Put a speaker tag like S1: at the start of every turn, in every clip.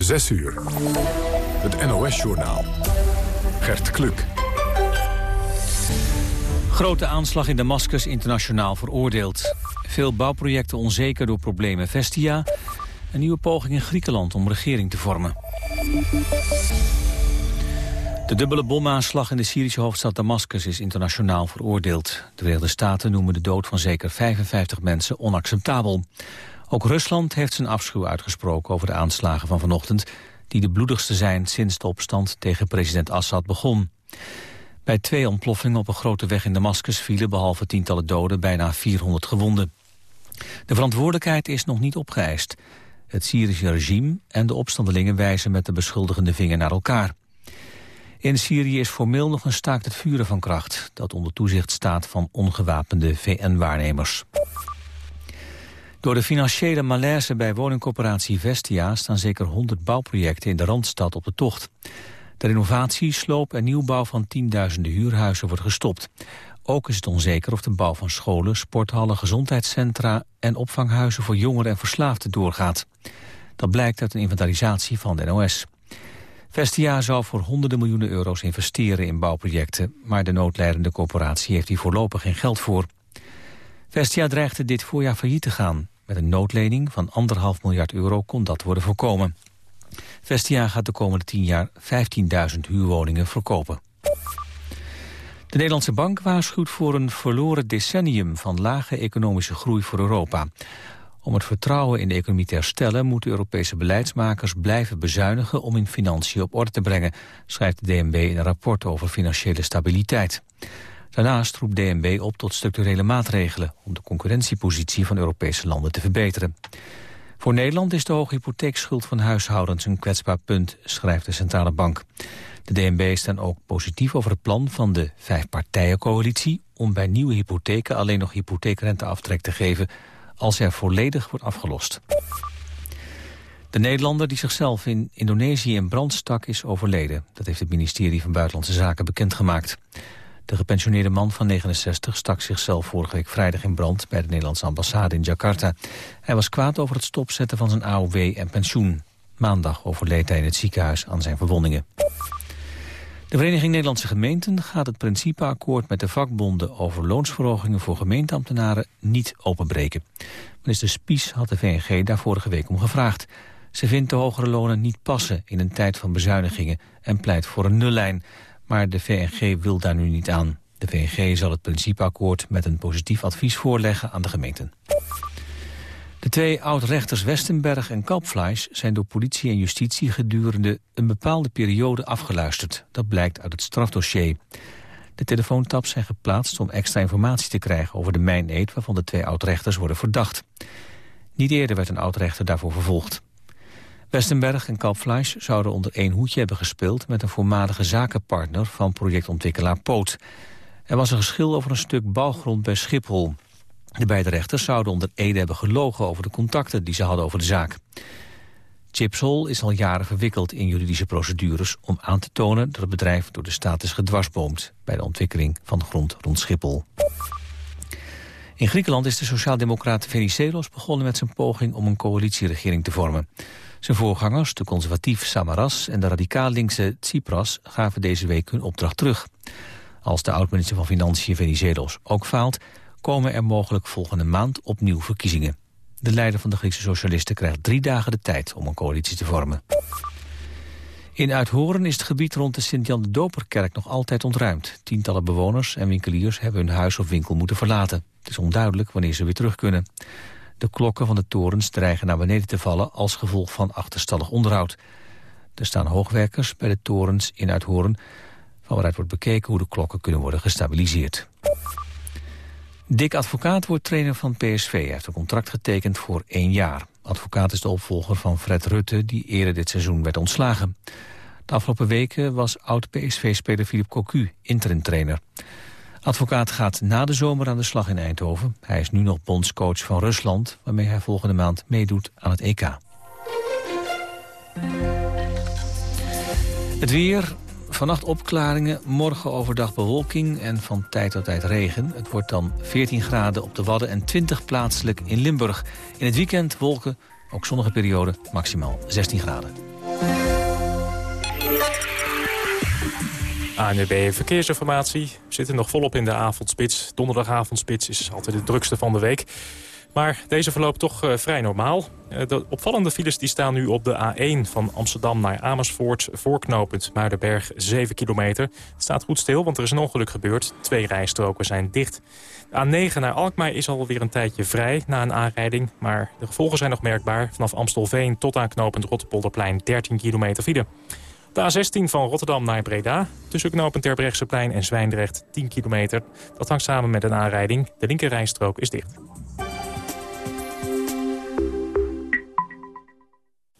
S1: 6 uur. Het NOS-journaal. Gert Kluk.
S2: Grote aanslag in Damascus internationaal veroordeeld. Veel bouwprojecten onzeker door problemen Vestia. Een nieuwe poging in Griekenland om regering te vormen. De dubbele bomaanslag in de Syrische hoofdstad Damascus is internationaal veroordeeld. De Verenigde Staten noemen de dood van zeker 55 mensen onacceptabel. Ook Rusland heeft zijn afschuw uitgesproken over de aanslagen van vanochtend... die de bloedigste zijn sinds de opstand tegen president Assad begon. Bij twee ontploffingen op een grote weg in Damascus vielen... behalve tientallen doden bijna 400 gewonden. De verantwoordelijkheid is nog niet opgeëist. Het Syrische regime en de opstandelingen wijzen met de beschuldigende vinger naar elkaar. In Syrië is formeel nog een staakt het vuren van kracht... dat onder toezicht staat van ongewapende VN-waarnemers. Door de financiële malaise bij woningcorporatie Vestia... staan zeker 100 bouwprojecten in de Randstad op de tocht. De renovatie, sloop en nieuwbouw van tienduizenden huurhuizen wordt gestopt. Ook is het onzeker of de bouw van scholen, sporthallen, gezondheidscentra... en opvanghuizen voor jongeren en verslaafden doorgaat. Dat blijkt uit een inventarisatie van de NOS. Vestia zou voor honderden miljoenen euro's investeren in bouwprojecten... maar de noodleidende corporatie heeft hier voorlopig geen geld voor. Vestia dreigde dit voorjaar failliet te gaan. Met een noodlening van anderhalf miljard euro kon dat worden voorkomen. Vestia gaat de komende tien jaar 15.000 huurwoningen verkopen. De Nederlandse Bank waarschuwt voor een verloren decennium van lage economische groei voor Europa. Om het vertrouwen in de economie te herstellen... moeten Europese beleidsmakers blijven bezuinigen... om hun financiën op orde te brengen, schrijft de DNB in een rapport over financiële stabiliteit. Daarnaast roept DNB op tot structurele maatregelen... om de concurrentiepositie van Europese landen te verbeteren. Voor Nederland is de hoge hypotheekschuld van huishoudens een kwetsbaar punt, schrijft de Centrale Bank. De DNB staat ook positief over het plan van de vijfpartijencoalitie... om bij nieuwe hypotheken alleen nog hypotheekrenteaftrek te geven als er volledig wordt afgelost. De Nederlander die zichzelf in Indonesië in brand stak is overleden. Dat heeft het ministerie van Buitenlandse Zaken bekendgemaakt. De gepensioneerde man van 69 stak zichzelf vorige week vrijdag in brand... bij de Nederlandse ambassade in Jakarta. Hij was kwaad over het stopzetten van zijn AOW en pensioen. Maandag overleed hij in het ziekenhuis aan zijn verwondingen. De Vereniging Nederlandse Gemeenten gaat het principeakkoord met de vakbonden over loonsverhogingen voor gemeenteambtenaren niet openbreken. Minister Spies had de VNG daar vorige week om gevraagd. Ze vindt de hogere lonen niet passen in een tijd van bezuinigingen en pleit voor een nullijn. Maar de VNG wil daar nu niet aan. De VNG zal het principeakkoord met een positief advies voorleggen aan de gemeenten. De twee oud-rechters Westenberg en Kalpfleisch zijn door politie en justitie gedurende een bepaalde periode afgeluisterd. Dat blijkt uit het strafdossier. De telefoontaps zijn geplaatst om extra informatie te krijgen over de mijneed waarvan de twee oud-rechters worden verdacht. Niet eerder werd een oud-rechter daarvoor vervolgd. Westenberg en Kalpfleisch zouden onder één hoedje hebben gespeeld met een voormalige zakenpartner van projectontwikkelaar Poot. Er was een geschil over een stuk bouwgrond bij Schiphol. De beide rechters zouden onder Ede hebben gelogen over de contacten die ze hadden over de zaak. Chipsol is al jaren verwikkeld in juridische procedures om aan te tonen dat het bedrijf door de staat is gedwarsboomd bij de ontwikkeling van grond rond Schiphol. In Griekenland is de sociaaldemocraat Venizelos begonnen met zijn poging om een coalitieregering te vormen. Zijn voorgangers, de conservatief Samaras en de radicaal linkse Tsipras, gaven deze week hun opdracht terug. Als de oud-minister van Financiën Venizelos ook faalt, komen er mogelijk volgende maand opnieuw verkiezingen. De leider van de Griekse socialisten krijgt drie dagen de tijd om een coalitie te vormen. In Uithoren is het gebied rond de Sint-Jan de Doperkerk nog altijd ontruimd. Tientallen bewoners en winkeliers hebben hun huis of winkel moeten verlaten. Het is onduidelijk wanneer ze weer terug kunnen. De klokken van de torens dreigen naar beneden te vallen als gevolg van achterstallig onderhoud. Er staan hoogwerkers bij de torens in Uithoren... van waaruit wordt bekeken hoe de klokken kunnen worden gestabiliseerd. Dick Advocaat wordt trainer van PSV. Hij heeft een contract getekend voor één jaar. Advocaat is de opvolger van Fred Rutte, die eerder dit seizoen werd ontslagen. De afgelopen weken was oud-PSV-speler Philippe Cocu interim-trainer. Advocaat gaat na de zomer aan de slag in Eindhoven. Hij is nu nog bondscoach van Rusland, waarmee hij volgende maand meedoet aan het EK. Het weer, Vannacht opklaringen, morgen overdag bewolking en van tijd tot tijd regen. Het wordt dan 14 graden op de Wadden en 20 plaatselijk in Limburg. In het weekend wolken, ook zonnige periode, maximaal 16 graden.
S3: ANWB Verkeersinformatie. We zitten nog volop in de avondspits. Donderdagavondspits is altijd de drukste van de week. Maar deze verloopt toch uh, vrij normaal. Uh, de opvallende files die staan nu op de A1 van Amsterdam naar Amersfoort... voorknopend Muidenberg, 7 kilometer. Het staat goed stil, want er is een ongeluk gebeurd. Twee rijstroken zijn dicht. De A9 naar Alkmaar is alweer een tijdje vrij na een aanrijding... maar de gevolgen zijn nog merkbaar. Vanaf Amstelveen tot aan knopend Rotterpolderplein 13 kilometer file. De A16 van Rotterdam naar Breda. Tussen knooppunt Terbrechtseplein en Zwijndrecht 10 kilometer. Dat hangt samen met een aanrijding. De linkerrijstrook is dicht.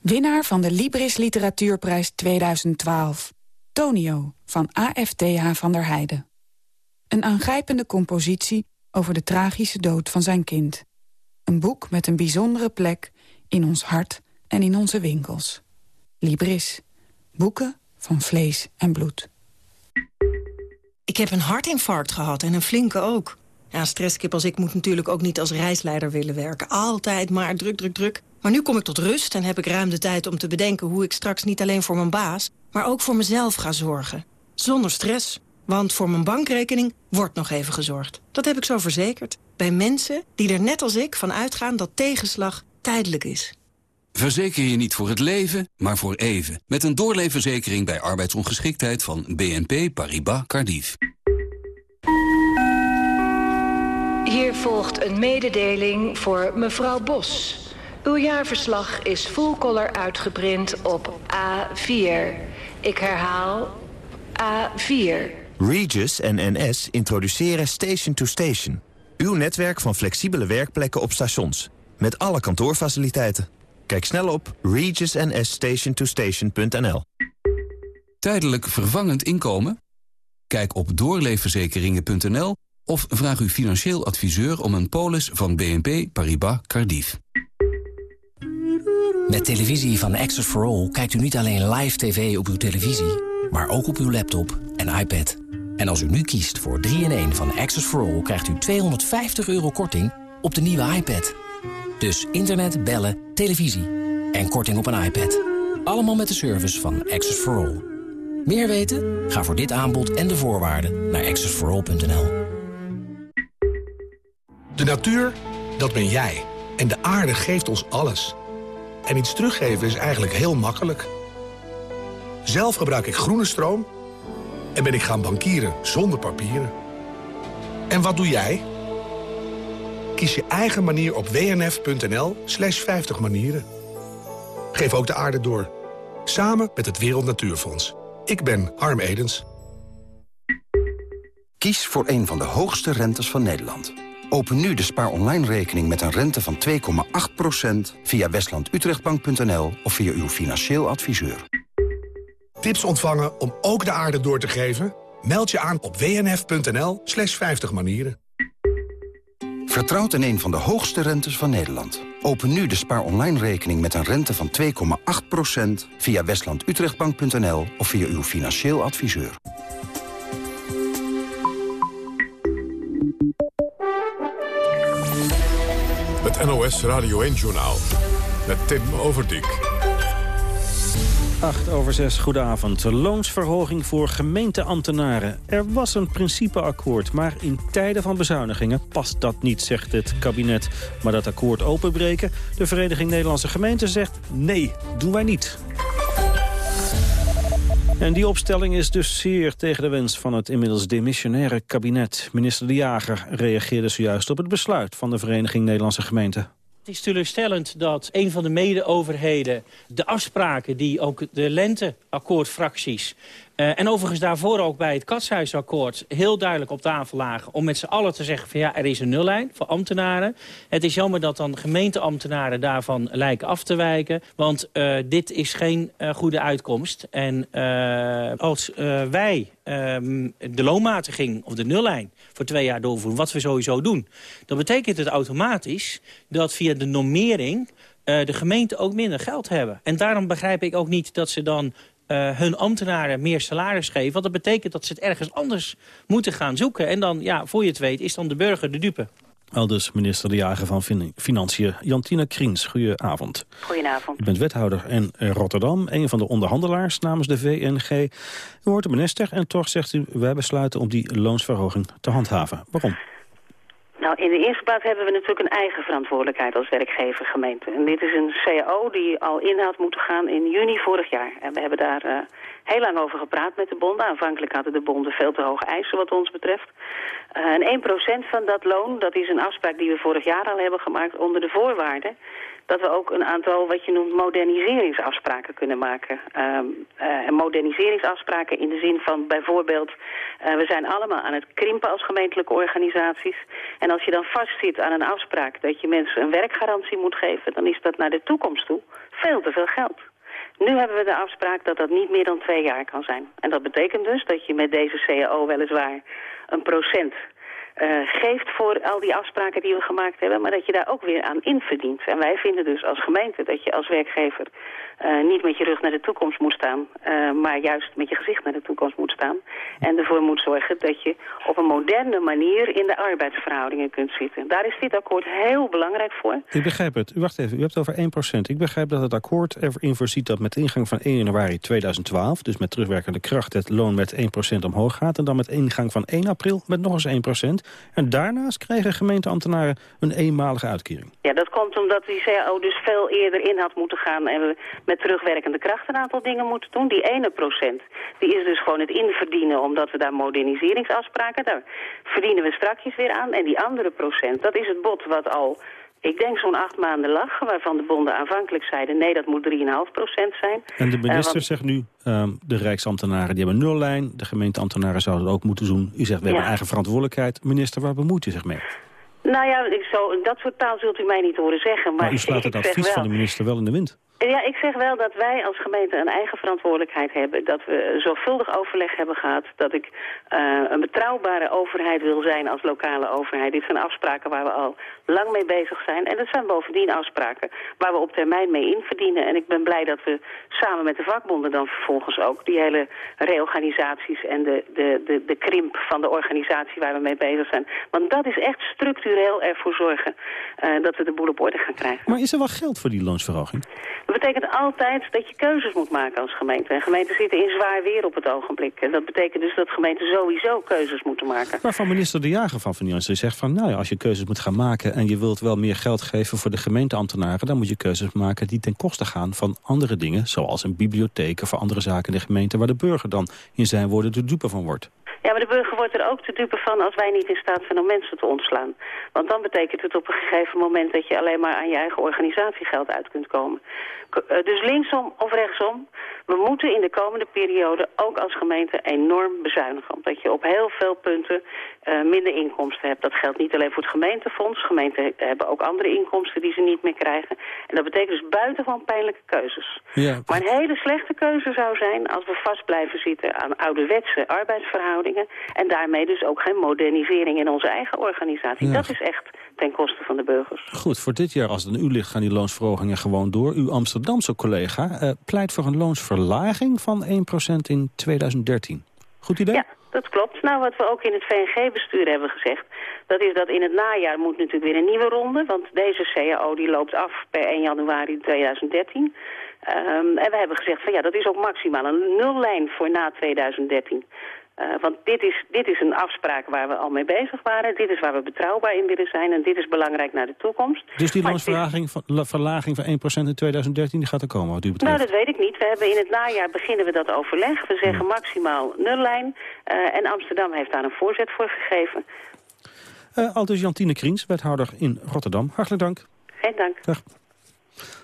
S4: Winnaar van de Libris Literatuurprijs 2012. Tonio van AFTH van der Heijden. Een aangrijpende compositie over de tragische dood van zijn kind. Een boek met een bijzondere plek in ons hart en in onze winkels. Libris. Boeken van vlees en bloed.
S5: Ik heb een hartinfarct gehad en een flinke ook. Ja, stresskip als ik moet natuurlijk ook niet als reisleider willen werken. Altijd maar druk, druk, druk. Maar nu kom ik tot rust en heb ik ruim de tijd om te bedenken... hoe ik straks niet alleen voor mijn baas, maar ook voor mezelf ga zorgen. Zonder stress, want voor mijn bankrekening wordt nog even gezorgd. Dat heb ik zo verzekerd. Bij mensen die er net als ik van uitgaan dat tegenslag tijdelijk is.
S6: Verzeker je niet voor het leven, maar voor even. Met een doorleefverzekering bij arbeidsongeschiktheid van BNP Paribas Cardiff.
S7: Hier volgt een mededeling voor mevrouw Bos. Uw jaarverslag is full color uitgeprint op A4. Ik herhaal A4.
S8: Regis en NS introduceren Station to Station. Uw netwerk van flexibele werkplekken op stations. Met alle kantoorfaciliteiten. Kijk snel op regisnsstationtostation.nl
S6: Tijdelijk vervangend inkomen? Kijk op doorleefverzekeringen.nl of vraag uw financieel adviseur om een polis van BNP Paribas Cardiff.
S9: Met televisie van Access for All kijkt u niet alleen live tv op uw televisie, maar ook op uw laptop en iPad. En als u nu kiest voor 3-in-1 van Access for All krijgt u 250 euro korting op de nieuwe iPad. Dus internet, bellen, televisie en korting op een iPad. Allemaal met de service van Access for All. Meer weten? Ga voor dit aanbod en de voorwaarden naar accessforall.nl.
S10: De natuur, dat ben jij. En de aarde geeft ons alles. En iets teruggeven is eigenlijk heel makkelijk. Zelf gebruik ik groene stroom en ben ik gaan bankieren zonder papieren. En wat doe jij? Kies je eigen manier op wnf.nl slash 50 manieren. Geef ook de aarde door. Samen met het Wereld Natuurfonds. Ik ben Harm Edens.
S11: Kies voor een van de hoogste rentes van Nederland. Open nu de spaar online rekening met een rente van 2,8% via westlandutrechtbank.nl of via uw financieel adviseur.
S10: Tips ontvangen om ook de aarde door te geven? Meld je aan op wnf.nl slash 50 manieren.
S11: Vertrouwt in een van de hoogste rentes van Nederland. Open nu de spaar online rekening met een rente van 2,8% via westlandutrechtbank.nl of via uw financieel adviseur.
S1: Het NOS Radio 1-journaal met Tim Overdijk.
S12: 8 over 6, goedenavond. Loonsverhoging voor gemeenteambtenaren. Er was een principeakkoord, maar in tijden van bezuinigingen past dat niet, zegt het kabinet. Maar dat akkoord openbreken? De Vereniging Nederlandse Gemeenten zegt nee, doen wij niet. En die opstelling is dus zeer tegen de wens van het inmiddels demissionaire kabinet. Minister De Jager reageerde zojuist op het besluit van de Vereniging Nederlandse Gemeenten.
S13: Het is teleurstellend dat een van de mede-overheden de afspraken die ook de lenteakkoordfracties uh, en overigens daarvoor ook bij het Katshuisakkoord heel duidelijk op tafel lagen... om met z'n allen te zeggen van ja, er is een nullijn voor ambtenaren. Het is jammer dat dan gemeenteambtenaren daarvan lijken af te wijken. Want uh, dit is geen uh, goede uitkomst. En als wij ehm, de loonmatiging of de nullijn voor twee jaar doorvoeren... wat we sowieso doen, dan betekent het automatisch dat via de normering... De gemeenten ook minder geld hebben. En daarom begrijp ik ook niet dat ze dan uh, hun ambtenaren meer salaris geven. Want dat betekent dat ze het ergens anders moeten gaan zoeken. En dan, ja, voor je het weet, is dan de burger de dupe.
S12: Aldus minister De Jager van Financiën, Jantina Kriens. Goedenavond.
S14: Goedenavond.
S12: U bent wethouder in Rotterdam, een van de onderhandelaars namens de VNG. U hoort de minister en toch zegt u, wij besluiten om die loonsverhoging te handhaven. Waarom?
S14: Nou, in de eerste plaats hebben we natuurlijk een eigen verantwoordelijkheid als werkgever gemeente. En dit is een CAO die al in had moeten gaan in juni vorig jaar. En we hebben daar uh, heel lang over gepraat met de bonden. Aanvankelijk hadden de bonden veel te hoge eisen wat ons betreft. Uh, en 1% van dat loon, dat is een afspraak die we vorig jaar al hebben gemaakt onder de voorwaarden dat we ook een aantal wat je noemt moderniseringsafspraken kunnen maken. Um, uh, moderniseringsafspraken in de zin van bijvoorbeeld... Uh, we zijn allemaal aan het krimpen als gemeentelijke organisaties. En als je dan vastzit aan een afspraak dat je mensen een werkgarantie moet geven... dan is dat naar de toekomst toe veel te veel geld. Nu hebben we de afspraak dat dat niet meer dan twee jaar kan zijn. En dat betekent dus dat je met deze CAO weliswaar een procent uh, geeft voor al die afspraken die we gemaakt hebben... maar dat je daar ook weer aan inverdient. En wij vinden dus als gemeente dat je als werkgever... Uh, niet met je rug naar de toekomst moet staan... Uh, maar juist met je gezicht naar de toekomst moet staan. En ervoor moet zorgen dat je op een moderne manier... in de arbeidsverhoudingen kunt zitten. Daar is dit akkoord heel belangrijk voor.
S12: Ik begrijp het. U wacht even, u hebt het over 1%. Ik begrijp dat het akkoord erin voorziet dat met ingang van 1 januari 2012... dus met terugwerkende kracht het loon met 1% omhoog gaat... en dan met ingang van 1 april met nog eens 1%. En daarnaast krijgen gemeenteambtenaren een eenmalige uitkering.
S14: Ja, dat komt omdat die CAO dus veel eerder in had moeten gaan... en we met terugwerkende kracht een aantal dingen moeten doen. Die ene procent, die is dus gewoon het inverdienen... omdat we daar moderniseringsafspraken... daar verdienen we strakjes weer aan. En die andere procent, dat is het bod wat al ik denk zo'n acht maanden lag, waarvan de bonden aanvankelijk zeiden... nee, dat moet 3,5 procent zijn.
S12: En de minister uh, want... zegt nu, um, de rijksambtenaren die hebben nullijn... de gemeenteambtenaren zouden het ook moeten doen. U zegt, we ja. hebben eigen verantwoordelijkheid. Minister, waar bemoeit u zich mee?
S14: Nou ja, ik zo, dat soort taal zult u mij niet horen zeggen. Maar,
S12: maar u slaat het advies van de minister wel in de wind.
S14: Ja, ik zeg wel dat wij als gemeente een eigen verantwoordelijkheid hebben. Dat we zorgvuldig overleg hebben gehad. Dat ik uh, een betrouwbare overheid wil zijn als lokale overheid. Dit zijn afspraken waar we al lang mee bezig zijn. En dat zijn bovendien afspraken waar we op termijn mee in verdienen. En ik ben blij dat we samen met de vakbonden dan vervolgens ook... die hele reorganisaties en de, de, de, de krimp van de organisatie waar we mee bezig zijn. Want dat is echt structureel ervoor zorgen uh, dat we de boel op orde gaan krijgen.
S12: Maar is er wel geld voor die loonsverhoging?
S14: Dat betekent altijd dat je keuzes moet maken als gemeente. En gemeenten zitten in zwaar weer op het ogenblik. En dat betekent dus dat gemeenten sowieso keuzes moeten maken.
S12: Waarvan minister De Jager van Financiën zegt van... nou ja, als je keuzes moet gaan maken en je wilt wel meer geld geven voor de gemeenteambtenaren... dan moet je keuzes maken die ten koste gaan van andere dingen... zoals een bibliotheek of andere zaken in de gemeente... waar de burger dan in zijn woorden de dupe van wordt.
S14: Ja, maar de burger wordt er ook te dupe van als wij niet in staat zijn om mensen te ontslaan. Want dan betekent het op een gegeven moment dat je alleen maar aan je eigen organisatiegeld uit kunt komen. Dus linksom of rechtsom, we moeten in de komende periode ook als gemeente enorm bezuinigen. Omdat je op heel veel punten uh, minder inkomsten hebt. Dat geldt niet alleen voor het gemeentefonds. Gemeenten hebben ook andere inkomsten die ze niet meer krijgen. En dat betekent dus buitengewoon pijnlijke keuzes.
S12: Ja.
S14: Maar een hele slechte keuze zou zijn als we vast blijven zitten aan ouderwetse arbeidsverhoudingen. En daarmee dus ook geen modernisering in onze eigen organisatie.
S12: Ja.
S14: Dat is echt ten koste van de burgers.
S12: Goed, voor dit jaar, als het aan u ligt, gaan die loonsverhogingen gewoon door. Uw Amsterdamse collega uh, pleit voor een loonsverlaging van 1% in 2013. Goed idee?
S14: Ja, dat klopt. Nou, wat we ook in het VNG-bestuur hebben gezegd... dat is dat in het najaar moet natuurlijk weer een nieuwe ronde... want deze CAO die loopt af per 1 januari 2013... Um, en we hebben gezegd van ja, dat is ook maximaal een nullijn voor na 2013. Uh, want dit is, dit is een afspraak waar we al mee bezig waren. Dit is waar we betrouwbaar in willen zijn. En dit is belangrijk naar de toekomst.
S12: Dus die loonsverlaging van, verlaging van 1% in 2013 die gaat er komen wat u betreft?
S14: Nou, dat weet ik niet. We hebben in het najaar beginnen we dat overleg. We zeggen ja. maximaal nullijn. Uh, en Amsterdam heeft daar een voorzet voor gegeven.
S12: Uh, Aldus Jantine Kriens, wethouder in Rotterdam. Hartelijk dank.
S14: Geen dank.
S12: Dag.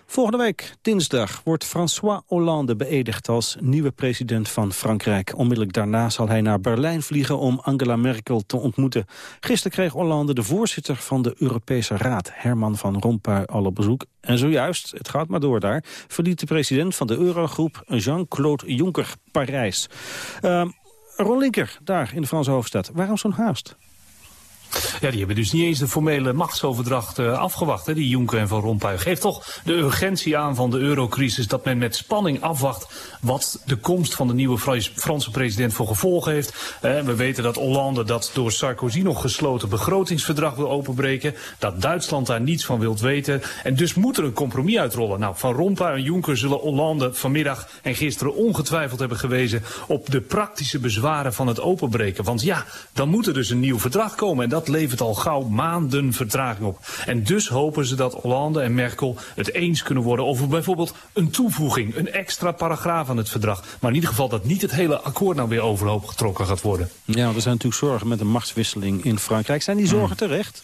S12: Volgende week, dinsdag, wordt François Hollande beëdigd als nieuwe president van Frankrijk. Onmiddellijk daarna zal hij naar Berlijn vliegen om Angela Merkel te ontmoeten. Gisteren kreeg Hollande de voorzitter van de Europese Raad, Herman van Rompuy, al op bezoek. En zojuist, het gaat maar door daar, verliet de president van de Eurogroep, Jean-Claude Juncker, Parijs. Uh, Ron daar in de Franse hoofdstad. Waarom zo'n haast?
S15: Ja, die hebben dus niet eens de formele machtsoverdracht uh, afgewacht, hè, die Juncker en Van Rompuy. Geeft toch de urgentie aan van de eurocrisis dat men met spanning afwacht wat de komst van de nieuwe Franse president voor gevolgen heeft. Uh, we weten dat Hollande dat door Sarkozy nog gesloten begrotingsverdrag wil openbreken. Dat Duitsland daar niets van wilt weten. En dus moet er een compromis uitrollen. Nou, Van Rompuy en Juncker zullen Hollande vanmiddag en gisteren ongetwijfeld hebben gewezen op de praktische bezwaren van het openbreken. Want ja, dan moet er dus een nieuw verdrag komen. En dat levert al gauw maanden vertraging op. En dus hopen ze dat Hollande en Merkel het eens kunnen worden over bijvoorbeeld een toevoeging, een extra paragraaf aan het verdrag. Maar in ieder geval dat niet het hele akkoord nou weer overhoop getrokken gaat worden.
S12: Ja, er zijn natuurlijk zorgen met een machtswisseling in Frankrijk. Zijn die zorgen hmm. terecht?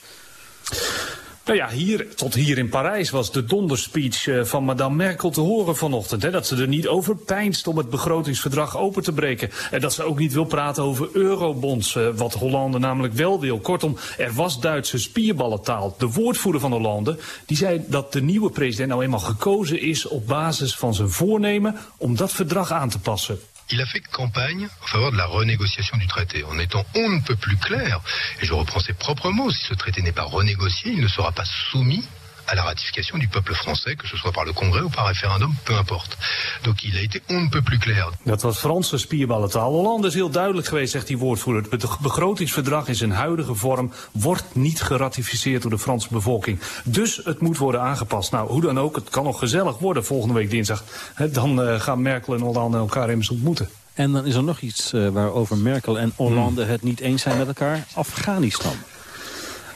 S15: Nou ja, hier, tot hier in Parijs was de donderspeech eh, van madame Merkel te horen vanochtend. Hè, dat ze er niet over pijnst om het begrotingsverdrag open te breken. En dat ze ook niet wil praten over eurobonds, eh, wat Hollande namelijk wel wil. Kortom, er was Duitse spierballentaal. De woordvoerder van Hollande die zei dat de nieuwe president nou eenmaal gekozen is op basis van zijn voornemen om dat verdrag aan te passen.
S16: Il a fait campagne en faveur de la renégociation du traité, en étant on ne peut plus clair, et je reprends ses propres mots, si ce traité n'est pas renégocié, il ne sera pas soumis à la ratification du peuple français, que ce soit par le Congrès ou par référendum, peu importe. Donc il a été on ne peut plus clair.
S15: Dat was Franse spierballentaal. Hollande is heel duidelijk geweest, zegt die woordvoerder. Het begrotingsverdrag in zijn huidige vorm wordt niet geratificeerd door de Franse bevolking. Dus het moet worden aangepast. Nou, hoe dan ook, het kan nog gezellig worden volgende week dinsdag. dan uh, gaan Merkel en Hollande elkaar immers ontmoeten.
S12: En dan is er nog iets uh, waarover Merkel en Hollande het niet eens zijn met elkaar. Afghanistan.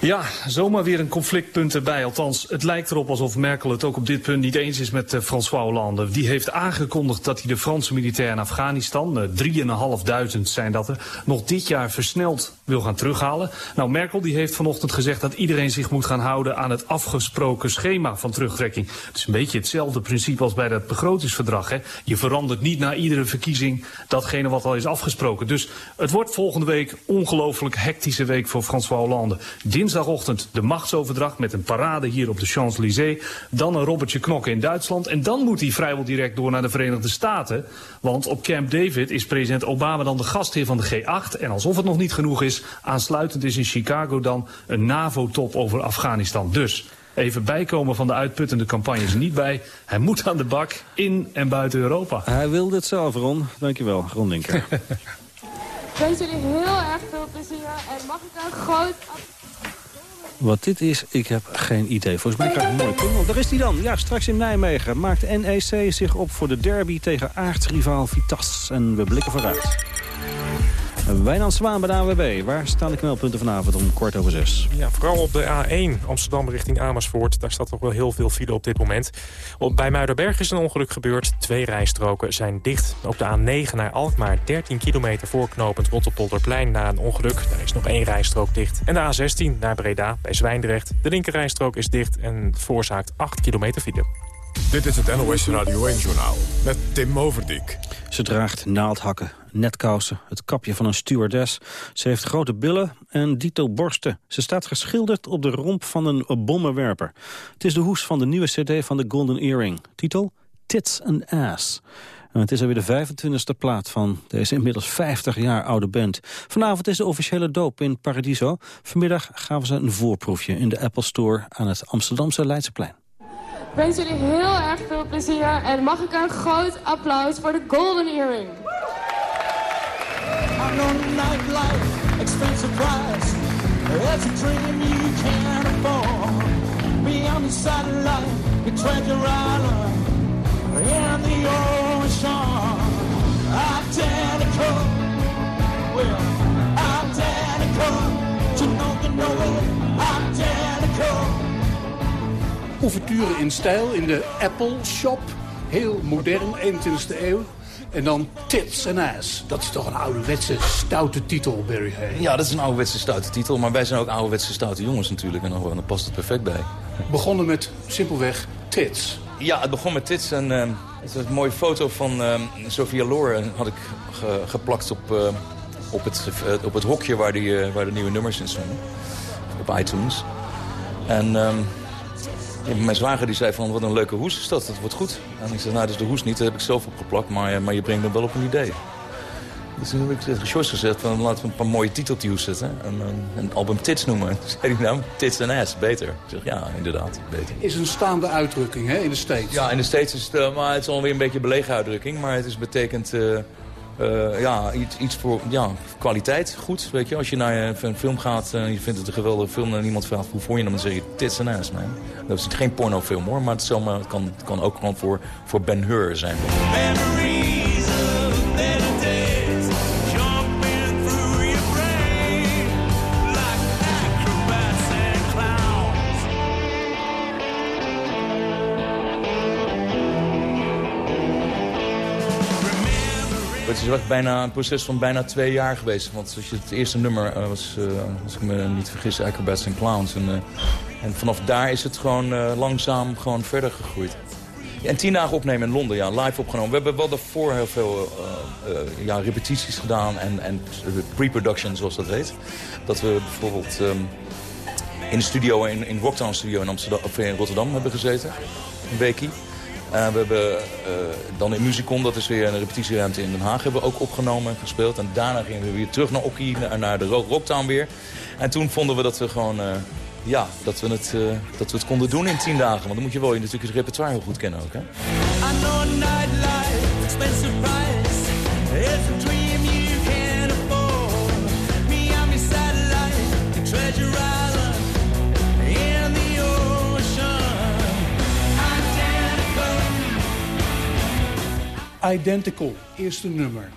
S15: Ja, zomaar weer een conflictpunt erbij. Althans, het lijkt erop alsof Merkel het ook op dit punt niet eens is met uh, François Hollande. Die heeft aangekondigd dat hij de Franse militairen in Afghanistan, uh, 3.500 zijn dat er, nog dit jaar versneld wil gaan terughalen. Nou, Merkel die heeft vanochtend gezegd dat iedereen zich moet gaan houden aan het afgesproken schema van terugtrekking. Het is een beetje hetzelfde principe als bij dat begrotingsverdrag. Hè? Je verandert niet na iedere verkiezing datgene wat al is afgesproken. Dus het wordt volgende week ongelooflijk hectische week voor François Hollande. Dinsdagochtend de machtsoverdracht met een parade hier op de Champs-Élysées. Dan een robbertje knokken in Duitsland. En dan moet hij vrijwel direct door naar de Verenigde Staten. Want op Camp David is president Obama dan de gastheer van de G8. En alsof het nog niet genoeg is, aansluitend is in Chicago dan een NAVO-top over Afghanistan. Dus even bijkomen van de uitputtende campagne is er niet bij. Hij moet aan de bak in en buiten Europa.
S12: Hij wilde het zelf, Ron. Dankjewel, Ron Linker.
S17: Ik wens jullie heel erg veel plezier en mag ik een groot
S12: wat dit is, ik heb geen idee. Volgens mij krijg ik een mooie tunnel. Daar is hij dan. Ja, straks in Nijmegen maakt NEC zich op voor de derby tegen aardsrivaal Vitas. En we blikken vooruit. Wijnand Zwaan bij de AWB. Waar staan de knelpunten vanavond om kwart over zes?
S3: Ja, vooral op de A1 Amsterdam richting Amersfoort. Daar staat toch wel heel veel file op dit moment. bij Muiderberg is een ongeluk gebeurd. Twee rijstroken zijn dicht. Ook de A9 naar Alkmaar. 13 kilometer voorknopend Rotterpolderplein na een ongeluk. Daar is nog één rijstrook dicht. En de A16 naar Breda bij Zwijndrecht. De linkerrijstrook is dicht en veroorzaakt 8 kilometer file.
S1: Dit is het NOS Radio 1-journaal met Tim Overdijk.
S12: Ze draagt naaldhakken, netkousen, het kapje van een stewardess. Ze heeft grote billen en dito borsten. Ze staat geschilderd op de romp van een bommenwerper. Het is de hoes van de nieuwe cd van de Golden Earring. Titel Tits and Ass. En het is alweer de 25e plaat van deze inmiddels 50 jaar oude band. Vanavond is de officiële doop in Paradiso. Vanmiddag gaven ze een voorproefje in de Apple Store aan het Amsterdamse Leidseplein.
S17: Wens jullie heel erg veel plezier en mag ik een groot applaus voor de Golden Earring. I know nightlife, expensive price. It's a dream you can't afford. Beyond the satellite, the treasure island, and the ocean.
S18: Ouverture in stijl in de Apple Shop. Heel modern, 21e eeuw. En dan Tits and Ass. Dat is toch een ouderwetse stoute titel, Barry Hay.
S19: Ja, dat is een ouderwetse stoute titel. Maar wij zijn ook ouderwetse stoute jongens natuurlijk. En dan, past het perfect bij.
S18: Begonnen met simpelweg Tits.
S19: Ja, het begon met Tits. En uh, het is een mooie foto van uh, Sophia Loren had ik geplakt op, uh, op, het, op het hokje waar, die, waar de nieuwe nummers in stonden. Op iTunes. En... Ehm, mijn zwager die zei van, wat een leuke hoes is dat, dat wordt goed. En ik zei, nou, dat is de hoes niet, dat heb ik zelf opgeplakt, maar, maar je brengt hem wel op een idee. Dus toen heb ik tegen George gezegd, van, laten we een paar mooie titeltjes zetten. En een, een album Tits noemen. Toen zei hij nou, Tits en Ass, beter. Ik zeg, ja, inderdaad, beter.
S18: Is een staande uitdrukking hè, in de States.
S19: Ja, in de States is het, uh, maar het is alweer een beetje een belegen uitdrukking. Maar het is betekent... Uh, uh, ja, iets, iets voor ja, kwaliteit, goed. Weet je, als je naar een film gaat en je vindt het een geweldige film... en iemand vraagt hoe vond je hem, dan zeg je tits en ass, man. Dat is geen pornofilm hoor, maar het, kan, kan ook gewoon voor, voor Ben Hur zijn. Is bijna een proces van bijna twee jaar geweest. Want als je het eerste nummer uh, was, uh, als ik me niet vergis, Acrobats and Clowns. En, uh, en vanaf daar is het gewoon langzaam gewoon verder gegroeid. En tien dagen opnemen in Londen, ja, live opgenomen. We hebben wel daarvoor heel veel ja, repetities gedaan en, en pre-production, zoals dat heet. Dat we bijvoorbeeld um, in de studio, in, in Rocktown Studio in, Amsterdam, of in Rotterdam hebben gezeten. Een weekie. Uh, we hebben uh, dan in Musicon, dat is weer een repetitieruimte in Den Haag, hebben we ook opgenomen en gespeeld. En daarna gingen we weer terug naar Okkie, naar, naar de Rocktown weer. En toen vonden we dat we gewoon, uh, ja, dat we, het, dat we het konden doen in tien dagen. Want dan moet je wel je natuurlijk het repertoire heel goed kennen ook, hè?
S18: Identical, eerste nummer.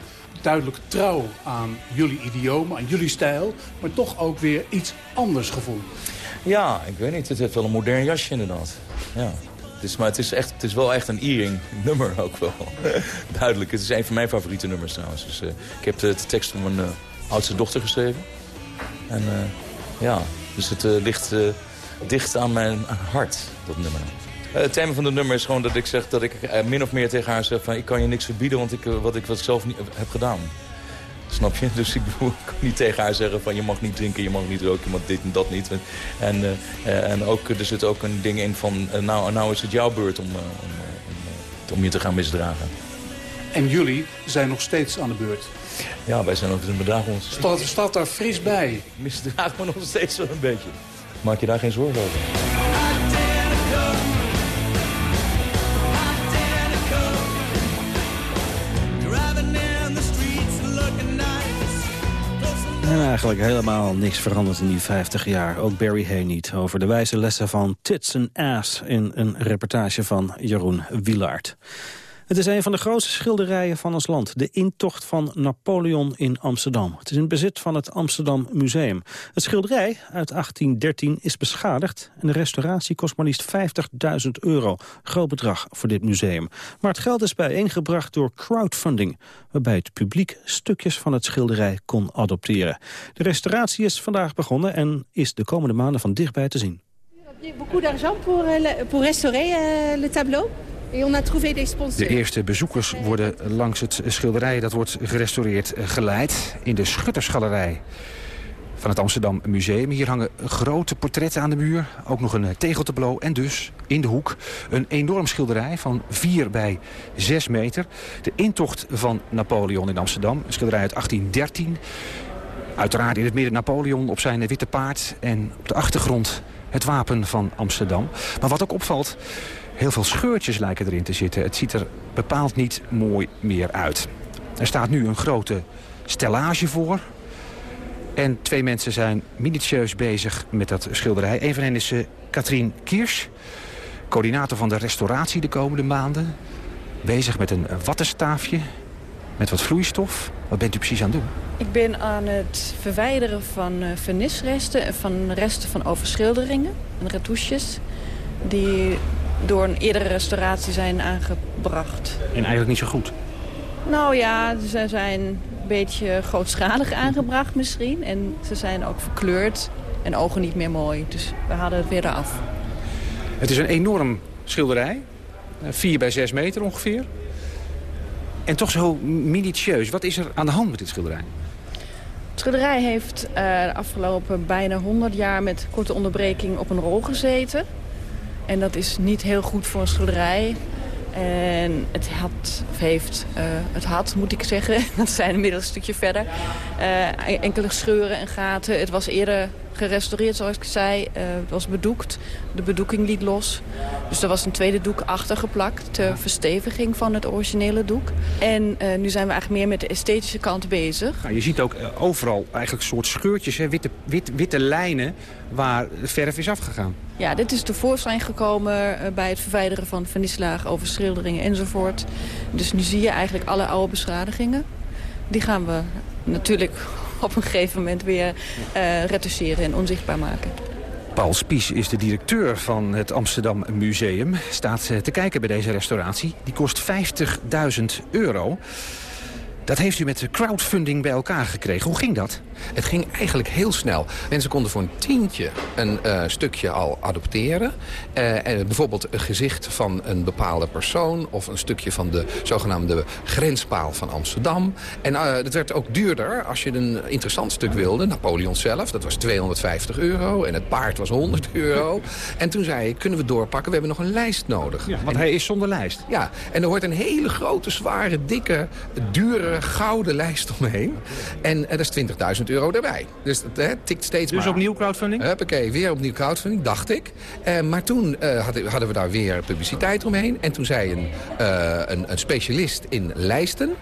S18: Duidelijk trouw aan jullie idioom, aan jullie stijl... maar toch ook weer iets anders gevoeld.
S19: Ja, ik weet niet. Het heeft wel een modern jasje inderdaad. Ja. Is, maar het is, echt, het is wel echt een e nummer ook wel. Duidelijk. Het is een van mijn favoriete nummers trouwens. Dus, uh, ik heb de, tekst van mijn uh, oudste dochter geschreven. En uh, ja, dus het ligt dicht aan mijn hart, dat nummer. Uh, het thema van het nummer is gewoon dat ik zeg dat ik uh, min of meer tegen haar zeg van ik kan je niks verbieden want ik, uh, wat ik wat ik zelf niet heb gedaan. Snap je? Dus ik, bedoel, ik kan niet tegen haar zeggen van je mag niet drinken, je mag niet roken, je mag dit en dat niet. En, en ook, er zit ook een ding in van nou, nou is het jouw beurt om, om, om, om je te gaan misdragen.
S18: En jullie zijn nog steeds aan de beurt.
S19: Ja, wij zijn ook in bedragen ons.
S18: Staat, staat daar fris bij?
S19: Ik misdraag me nog steeds wel een beetje. Maak je daar geen zorgen over.
S12: En eigenlijk helemaal niks veranderd in die 50 jaar. Ook Barry Hay niet. Over de wijze lessen van tits and ass in een reportage van Jeroen Wielaert. Het is een van de grootste schilderijen van ons land. De intocht van Napoleon in Amsterdam. Het is in bezit van het Amsterdam Museum. Het schilderij uit 1813 is beschadigd... en de restauratie kost maar liefst 50.000 euro. Groot bedrag voor dit museum. Maar het geld is bijeengebracht door crowdfunding... waarbij het publiek stukjes van het schilderij kon adopteren. De restauratie is vandaag begonnen... en is de komende maanden van dichtbij te zien.
S20: beaucoup d'argent pour, pour restaurer le tableau
S21: de eerste bezoekers worden langs het schilderij dat wordt gerestaureerd geleid in de Schuttersgalerij van het Amsterdam Museum. Hier hangen grote portretten aan de muur, ook nog een tegeltableau en dus in de hoek een enorm schilderij van 4 bij 6 meter. De intocht van Napoleon in Amsterdam, een schilderij uit 1813. Uiteraard in het midden Napoleon op zijn witte paard en op de achtergrond het wapen van Amsterdam. Maar wat ook opvalt, Heel veel scheurtjes lijken erin te zitten. Het ziet er bepaald niet mooi meer uit. Er staat nu een grote stellage voor. En twee mensen zijn minutieus bezig met dat schilderij. Een van hen is uh, Katrien Kiers, coördinator van de restauratie de komende maanden. Bezig met een wattenstaafje, met wat vloeistof. Wat bent u precies aan het doen?
S22: Ik ben aan het verwijderen van uh, vernisresten en van resten van overschilderingen en retouches... die door een eerdere restauratie zijn aangebracht.
S21: En eigenlijk niet zo goed?
S22: Nou ja, ze zijn een beetje grootschalig aangebracht misschien. En ze zijn ook verkleurd en ogen niet meer mooi. Dus we hadden het weer eraf.
S21: Het is een enorm schilderij. 4 bij 6 meter ongeveer. En toch zo minutieus. Wat is er aan de hand met dit schilderij?
S22: Het schilderij heeft uh, de afgelopen bijna 100 jaar met korte onderbreking op een rol gezeten. En dat is niet heel goed voor een schilderij. En het had, of heeft, uh, het had, moet ik zeggen, dat zijn inmiddels een stukje verder, uh, enkele scheuren en gaten. Het was eerder gerestaureerd, zoals ik zei. Het was bedoekt. De bedoeking liet los. Dus er was een tweede doek achtergeplakt ter versteviging van het originele doek. En uh, nu zijn we eigenlijk meer met de esthetische kant bezig.
S21: Nou, je ziet ook uh, overal eigenlijk soort scheurtjes, hè? Witte, wit, witte lijnen waar de verf is afgegaan.
S22: Ja, dit is tevoorschijn gekomen bij het verwijderen van vernislagen, overschilderingen enzovoort. Dus nu zie je eigenlijk alle oude beschadigingen. Die gaan we natuurlijk op een gegeven moment weer uh, retoucheren en onzichtbaar maken.
S21: Paul Spies is de directeur van het Amsterdam Museum. Staat te kijken bij deze restauratie. Die kost 50.000 euro. Dat heeft u met de crowdfunding bij elkaar gekregen. Hoe ging dat?
S23: Het ging eigenlijk heel snel. Mensen konden voor een tientje een uh, stukje al adopteren. Uh, en bijvoorbeeld een gezicht van een bepaalde persoon... of een stukje van de zogenaamde grenspaal van Amsterdam. En uh, het werd ook duurder als je een interessant stuk wilde. Napoleon zelf, dat was 250 euro. En het paard was 100 euro. En toen zei ik, kunnen we doorpakken? We hebben nog een lijst nodig.
S21: Ja, want en, hij is zonder lijst.
S23: Ja, en er hoort een hele grote, zware, dikke, dure, gouden lijst omheen. En dat is 20.000 euro erbij. Dus dat hè, tikt steeds
S21: dus
S23: maar.
S21: opnieuw crowdfunding?
S23: Huppakee, weer opnieuw crowdfunding, dacht ik. Uh, maar toen uh, hadden, hadden, we daar weer publiciteit omheen. En toen zei een, uh, een, een specialist in lijsten...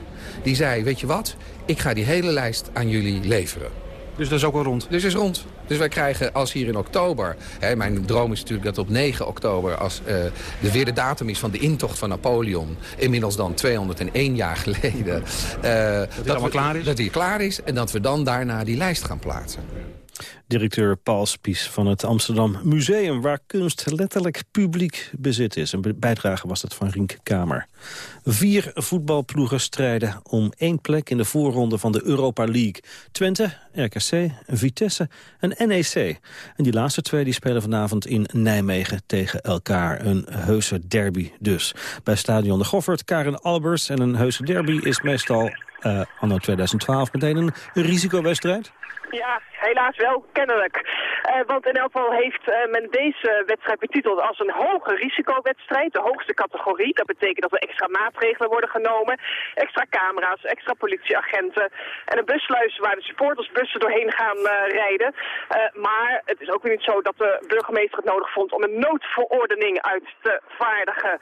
S23: die zei, weet je wat, ik ga die hele lijst aan jullie leveren.
S21: Dus dat is ook al rond?
S23: Dus is rond. Dus wij krijgen als hier in oktober... Hè, mijn droom is natuurlijk dat op 9 oktober... als uh, de weer de datum is van de intocht van Napoleon... inmiddels dan 201 jaar geleden...
S21: Uh, dat, dat, we, klaar is?
S23: dat die klaar is en dat we dan daarna die lijst gaan plaatsen.
S12: Directeur Paul Spies van het Amsterdam Museum... waar kunst letterlijk publiek bezit is. Een bijdrage was dat van Rienk Kamer. Vier voetbalploegen strijden om één plek in de voorronde van de Europa League. Twente, RKC, Vitesse en NEC. En die laatste twee die spelen vanavond in Nijmegen tegen elkaar. Een heuse derby dus. Bij Stadion de Goffert, Karen Albers. En een heuse derby is meestal uh, anno 2012 meteen een risicowedstrijd.
S24: Ja, helaas wel, kennelijk. Uh, want in elk geval heeft uh, men deze wedstrijd betiteld als een hoge risicowedstrijd, de hoogste categorie. Dat betekent dat er extra maatregelen worden genomen, extra camera's, extra politieagenten en een busluis waar de supportersbussen doorheen gaan uh, rijden. maar het is ook weer niet zo dat de burgemeester het nodig vond om een noodverordening uit te vaardigen.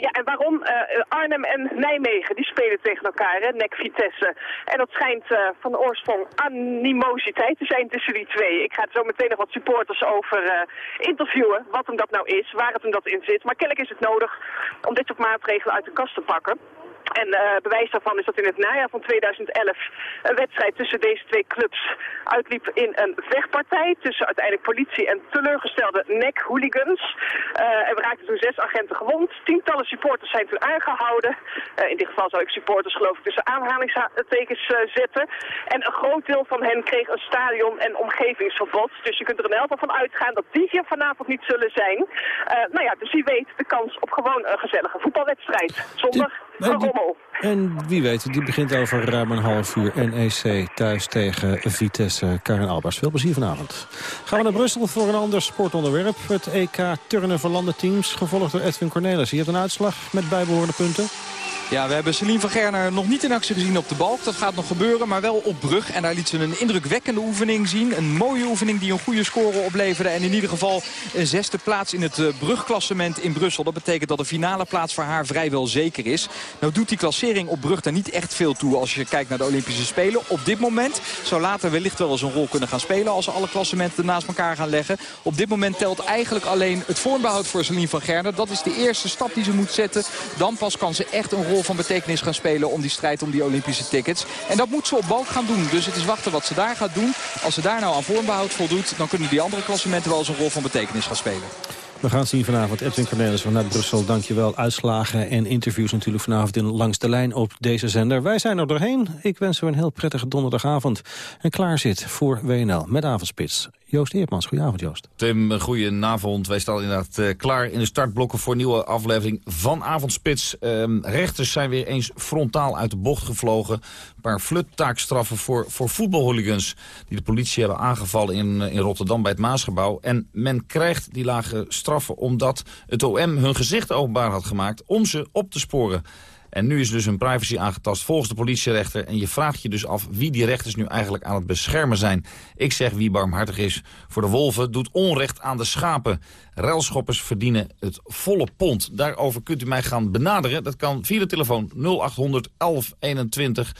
S24: ja, en waarom? Arnhem en Nijmegen, die spelen tegen elkaar, hè, NEC Vitesse. En dat schijnt van oorsprong animositeit te zijn tussen die twee. Ik ga zo meteen nog wat supporters over uh, interviewen, wat hem dat nou is, waar het hem dat in zit. Maar kennelijk is het nodig om dit soort maatregelen uit de kast te pakken. En uh, bewijs daarvan is dat in het najaar van 2011 een wedstrijd tussen deze twee clubs uitliep in een vechtpartij tussen uiteindelijk politie en teleurgestelde NEC-hooligans. Uh, en we raakten toen zes agenten gewond. Tientallen supporters zijn toen aangehouden. Uh, in dit geval zou ik supporters geloof ik tussen aanhalingstekens zetten. En een groot deel van hen kreeg een stadion- en omgevingsverbod. Dus je kunt er elk geval van uitgaan dat die hier vanavond niet zullen zijn. nou ja, dus wie weet de kans op gewoon een gezellige voetbalwedstrijd.
S12: En wie weet, die begint over ruim een half uur. NEC thuis tegen Vitesse. Karin Albers, veel plezier vanavond. Gaan we naar Brussel voor een ander sportonderwerp. Het EK turnen voor landenteams, gevolgd door Edwin Cornelis. Je hebt een uitslag met bijbehorende punten.
S25: Ja, we hebben Celine van Gerner nog niet in actie gezien op de balk. Dat gaat nog gebeuren, maar wel op brug. En daar liet ze een indrukwekkende oefening zien. Een mooie oefening die een goede score opleverde. En in ieder geval een zesde plaats in het brugklassement in Brussel. Dat betekent dat de finale plaats voor haar vrijwel zeker is. Nou doet die klassering op brug daar niet echt veel toe als je kijkt naar de Olympische Spelen. Op dit moment zou later wellicht wel eens een rol kunnen gaan spelen als ze alle klassementen naast elkaar gaan leggen. Op dit moment telt eigenlijk alleen het vormbehoud voor Celine van Gerner. Dat is de eerste stap die ze moet zetten. Dan pas kan ze echt een rol van betekenis gaan spelen om die strijd om die Olympische tickets. En dat moet ze op balk gaan doen. Dus het is wachten wat ze daar gaat doen. Als ze daar nou aan vormbehoud voldoet, dan kunnen die andere klassementen wel eens een rol van betekenis gaan spelen.
S12: We gaan zien vanavond. Edwin Cornelis vanuit Brussel, dankjewel. Uitslagen en interviews natuurlijk vanavond in Langs de Lijn op deze zender. Wij zijn er doorheen. Ik wens u een heel prettige donderdagavond. En klaar zit voor WNL met Avondspits.
S2: Joost Eertmans. Goedenavond, Joost.
S26: Tim, goedenavond. Wij staan inderdaad uh, klaar in de startblokken voor een nieuwe aflevering van Avondspits. Uh, rechters zijn weer eens frontaal uit de bocht gevlogen. Een paar fluttaakstraffen voor, voor voetbalhooligans die de politie hebben aangevallen in, in Rotterdam bij het Maasgebouw. En men krijgt die lage straffen omdat het OM hun gezicht openbaar had gemaakt om ze op te sporen. En nu is dus hun privacy aangetast volgens de politierechter. En je vraagt je dus af wie die rechters nu eigenlijk aan het beschermen zijn. Ik zeg wie barmhartig is voor de wolven doet onrecht aan de schapen. Relschoppers verdienen het volle pond. Daarover kunt u mij gaan benaderen. Dat kan via de telefoon 0800 1121.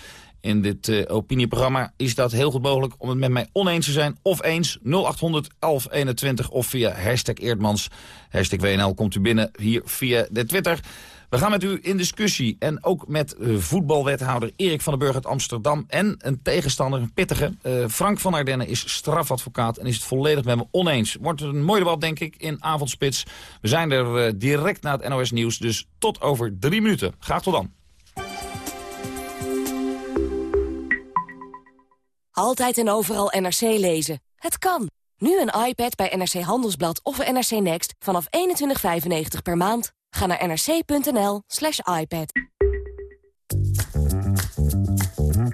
S26: In dit uh, opinieprogramma is dat heel goed mogelijk om het met mij oneens te zijn. Of eens 0800 1121 of via hashtag Eerdmans. Hashtag WNL komt u binnen hier via de Twitter. We gaan met u in discussie en ook met uh, voetbalwethouder Erik van den Burg uit Amsterdam... en een tegenstander, een pittige. Uh, Frank van Ardenne is strafadvocaat en is het volledig met me oneens. Wordt een mooi debat, denk ik, in Avondspits. We zijn er uh, direct na het NOS Nieuws, dus tot over drie minuten. Graag tot dan.
S27: Altijd en overal NRC lezen. Het kan. Nu een iPad bij NRC Handelsblad of NRC Next vanaf 21,95 per maand. Ga naar nrc.nl slash iPad.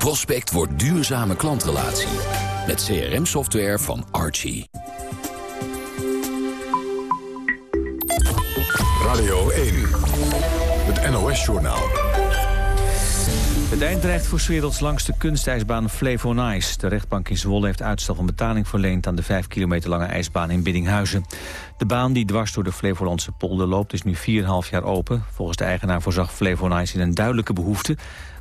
S28: Prospect wordt duurzame klantrelatie. Met CRM-software van Archie.
S1: Radio 1. Het NOS-journaal.
S2: Het eind dreigt voor 's werelds langste kunstijsbaan Flevonice. De rechtbank in Zwolle heeft uitstel van betaling verleend... aan de 5 kilometer lange ijsbaan in Biddinghuizen. De baan die dwars door de Flevolandse polder loopt... is nu 4,5 jaar open. Volgens de eigenaar voorzag Flevonice in een duidelijke behoefte...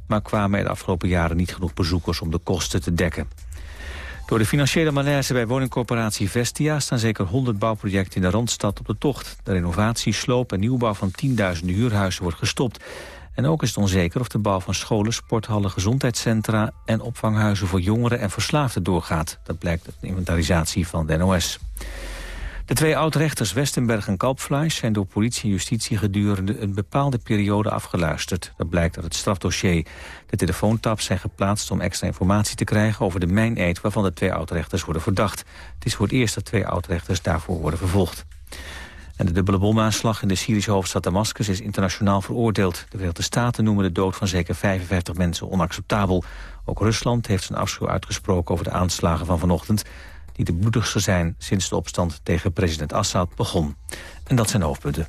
S2: maar kwamen er de afgelopen jaren niet genoeg bezoekers om de kosten te dekken. Door de financiële malaise bij woningcorporatie Vestia... staan zeker 100 bouwprojecten in de Randstad op de tocht. De renovatie, sloop en nieuwbouw van tienduizenden huurhuizen wordt gestopt. En ook is het onzeker of de bouw van scholen, sporthallen, gezondheidscentra... en opvanghuizen voor jongeren en verslaafden doorgaat. Dat blijkt uit de inventarisatie van de NOS. De twee oud-rechters Westenberg en Kalpfleisch zijn door politie en justitie gedurende een bepaalde periode afgeluisterd. Dat blijkt uit het strafdossier. De telefoontaps zijn geplaatst om extra informatie te krijgen over de mijneed waarvan de twee oud-rechters worden verdacht. Het is voor het eerst dat twee oud-rechters daarvoor worden vervolgd. En de dubbele bomaanslag in de Syrische hoofdstad Damascus is internationaal veroordeeld. De Verenigde Staten noemen de dood van zeker 55 mensen onacceptabel. Ook Rusland heeft zijn afschuw uitgesproken over de aanslagen van vanochtend die de bloedigste zijn sinds de opstand tegen president Assad begon. En dat zijn hoofdpunten.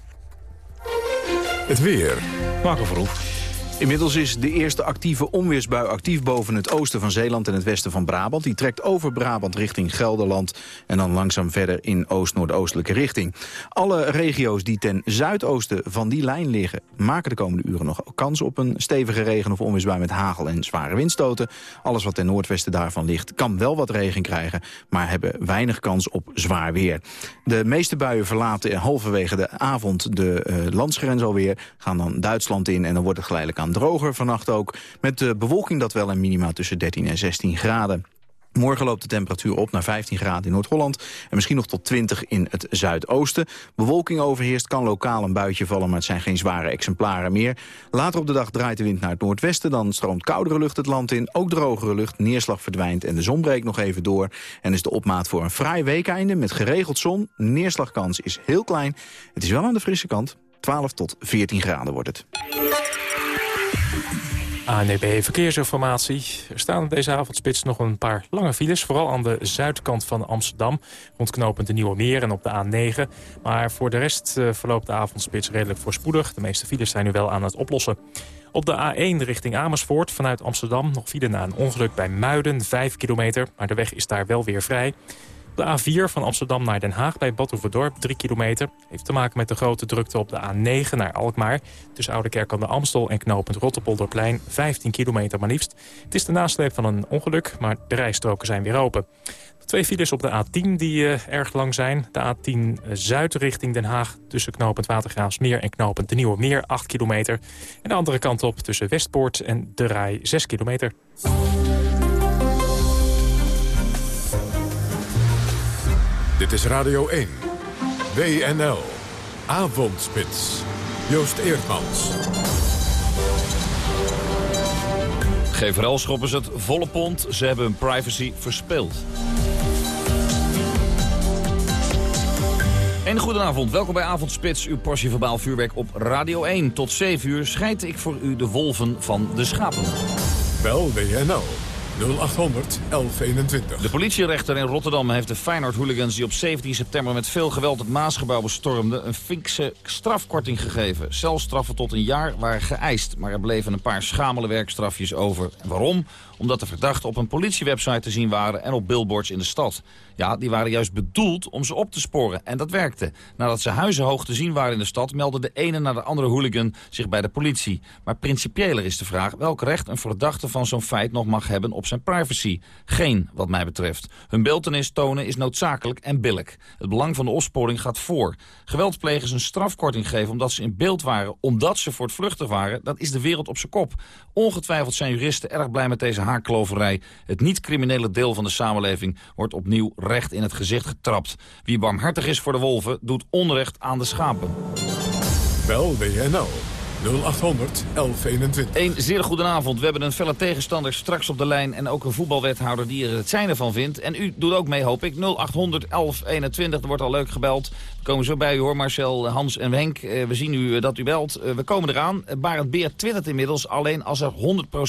S1: Het weer.
S29: Marco Verhoef. Inmiddels is de eerste actieve onweersbui actief boven het oosten van Zeeland en het westen van Brabant. Die trekt over Brabant richting Gelderland en dan langzaam verder in oost-noordoostelijke richting. Alle regio's die ten zuidoosten van die lijn liggen maken de komende uren nog kans op een stevige regen- of onweersbui met hagel en zware windstoten. Alles wat ten noordwesten daarvan ligt kan wel wat regen krijgen, maar hebben weinig kans op zwaar weer. De meeste buien verlaten halverwege de avond de uh, landsgrens alweer, gaan dan Duitsland in en dan wordt het geleidelijk aan droger vannacht ook. Met de bewolking dat wel een minima tussen 13 en 16 graden. Morgen loopt de temperatuur op naar 15 graden in Noord-Holland... en misschien nog tot 20 in het zuidoosten. Bewolking overheerst, kan lokaal een buitje vallen... maar het zijn geen zware exemplaren meer. Later op de dag draait de wind naar het noordwesten... dan stroomt koudere lucht het land in, ook drogere lucht. Neerslag verdwijnt en de zon breekt nog even door. En is de opmaat voor een fraai weekeinde met geregeld zon. Neerslagkans is heel klein. Het is wel aan de frisse kant. 12 tot 14 graden wordt het.
S3: ANEB Verkeersinformatie. Er staan deze avondspits nog een paar lange files. Vooral aan de zuidkant van Amsterdam. Rondknopend de Nieuwe Meer en op de A9. Maar voor de rest uh, verloopt de avondspits redelijk voorspoedig. De meeste files zijn nu wel aan het oplossen. Op de A1 richting Amersfoort vanuit Amsterdam. Nog file na een ongeluk bij Muiden, 5 kilometer. Maar de weg is daar wel weer vrij. De A4 van Amsterdam naar Den Haag bij Badhoevedorp, 3 kilometer. Heeft te maken met de grote drukte op de A9 naar Alkmaar. Tussen Oudekerk aan de Amstel en knooppunt Rotterpolderplein, 15 kilometer maar liefst. Het is de nasleep van een ongeluk, maar de rijstroken zijn weer open. Twee files op de A10 die uh, erg lang zijn. De A10 Zuid richting Den Haag tussen knooppunt Watergraafsmeer en knooppunt De Nieuwe Meer 8 kilometer. En de andere kant op tussen Westpoort en De Rij 6 kilometer.
S1: Dit is Radio 1. WNL. Avondspits. Joost Eerdmans.
S26: Schoppen ze het volle pond. Ze hebben hun privacy verspeeld. En goedenavond, welkom bij Avondspits, uw portie verbaal vuurwerk op Radio 1. Tot 7 uur scheid ik voor u de wolven van de schapen.
S1: Bel WNL 0800 1121.
S26: De politierechter in Rotterdam heeft de Feyenoord-hooligans... die op 17 september met veel geweld het Maasgebouw bestormden... een fikse strafkorting gegeven. Celstraffen tot een jaar waren geëist. Maar er bleven een paar schamele werkstrafjes over. Waarom? Omdat de verdachten op een politiewebsite te zien waren... en op billboards in de stad. Ja, die waren juist bedoeld om ze op te sporen. En dat werkte. Nadat ze huizenhoog te zien waren in de stad... meldde de ene naar de andere hooligan zich bij de politie. Maar principiëler is de vraag... welk recht een verdachte van zo'n feit nog mag hebben op zijn privacy. Geen, wat mij betreft. Hun beeldenis tonen is noodzakelijk en billig. Het belang van de opsporing gaat voor. Geweldplegers een strafkorting geven omdat ze in beeld waren... omdat ze voor het vluchten waren, dat is de wereld op zijn kop. Ongetwijfeld zijn juristen erg blij met deze Het niet-criminele deel van de samenleving wordt opnieuw recht in het gezicht getrapt. Wie barmhartig is voor de wolven, doet onrecht aan de schapen.
S1: Bel WNL 0800 1121.
S26: Een zeer goede avond. We hebben een felle tegenstander straks op de lijn... en ook een voetbalwethouder die er het zijne van vindt. En u doet ook mee, hoop ik. 0800 1121. Er wordt al leuk gebeld. We komen zo bij u, hoor, Marcel, Hans en Henk. Uh, we zien u uh, dat u belt. Uh, we komen eraan. Barend Beer twittert inmiddels. Alleen als, er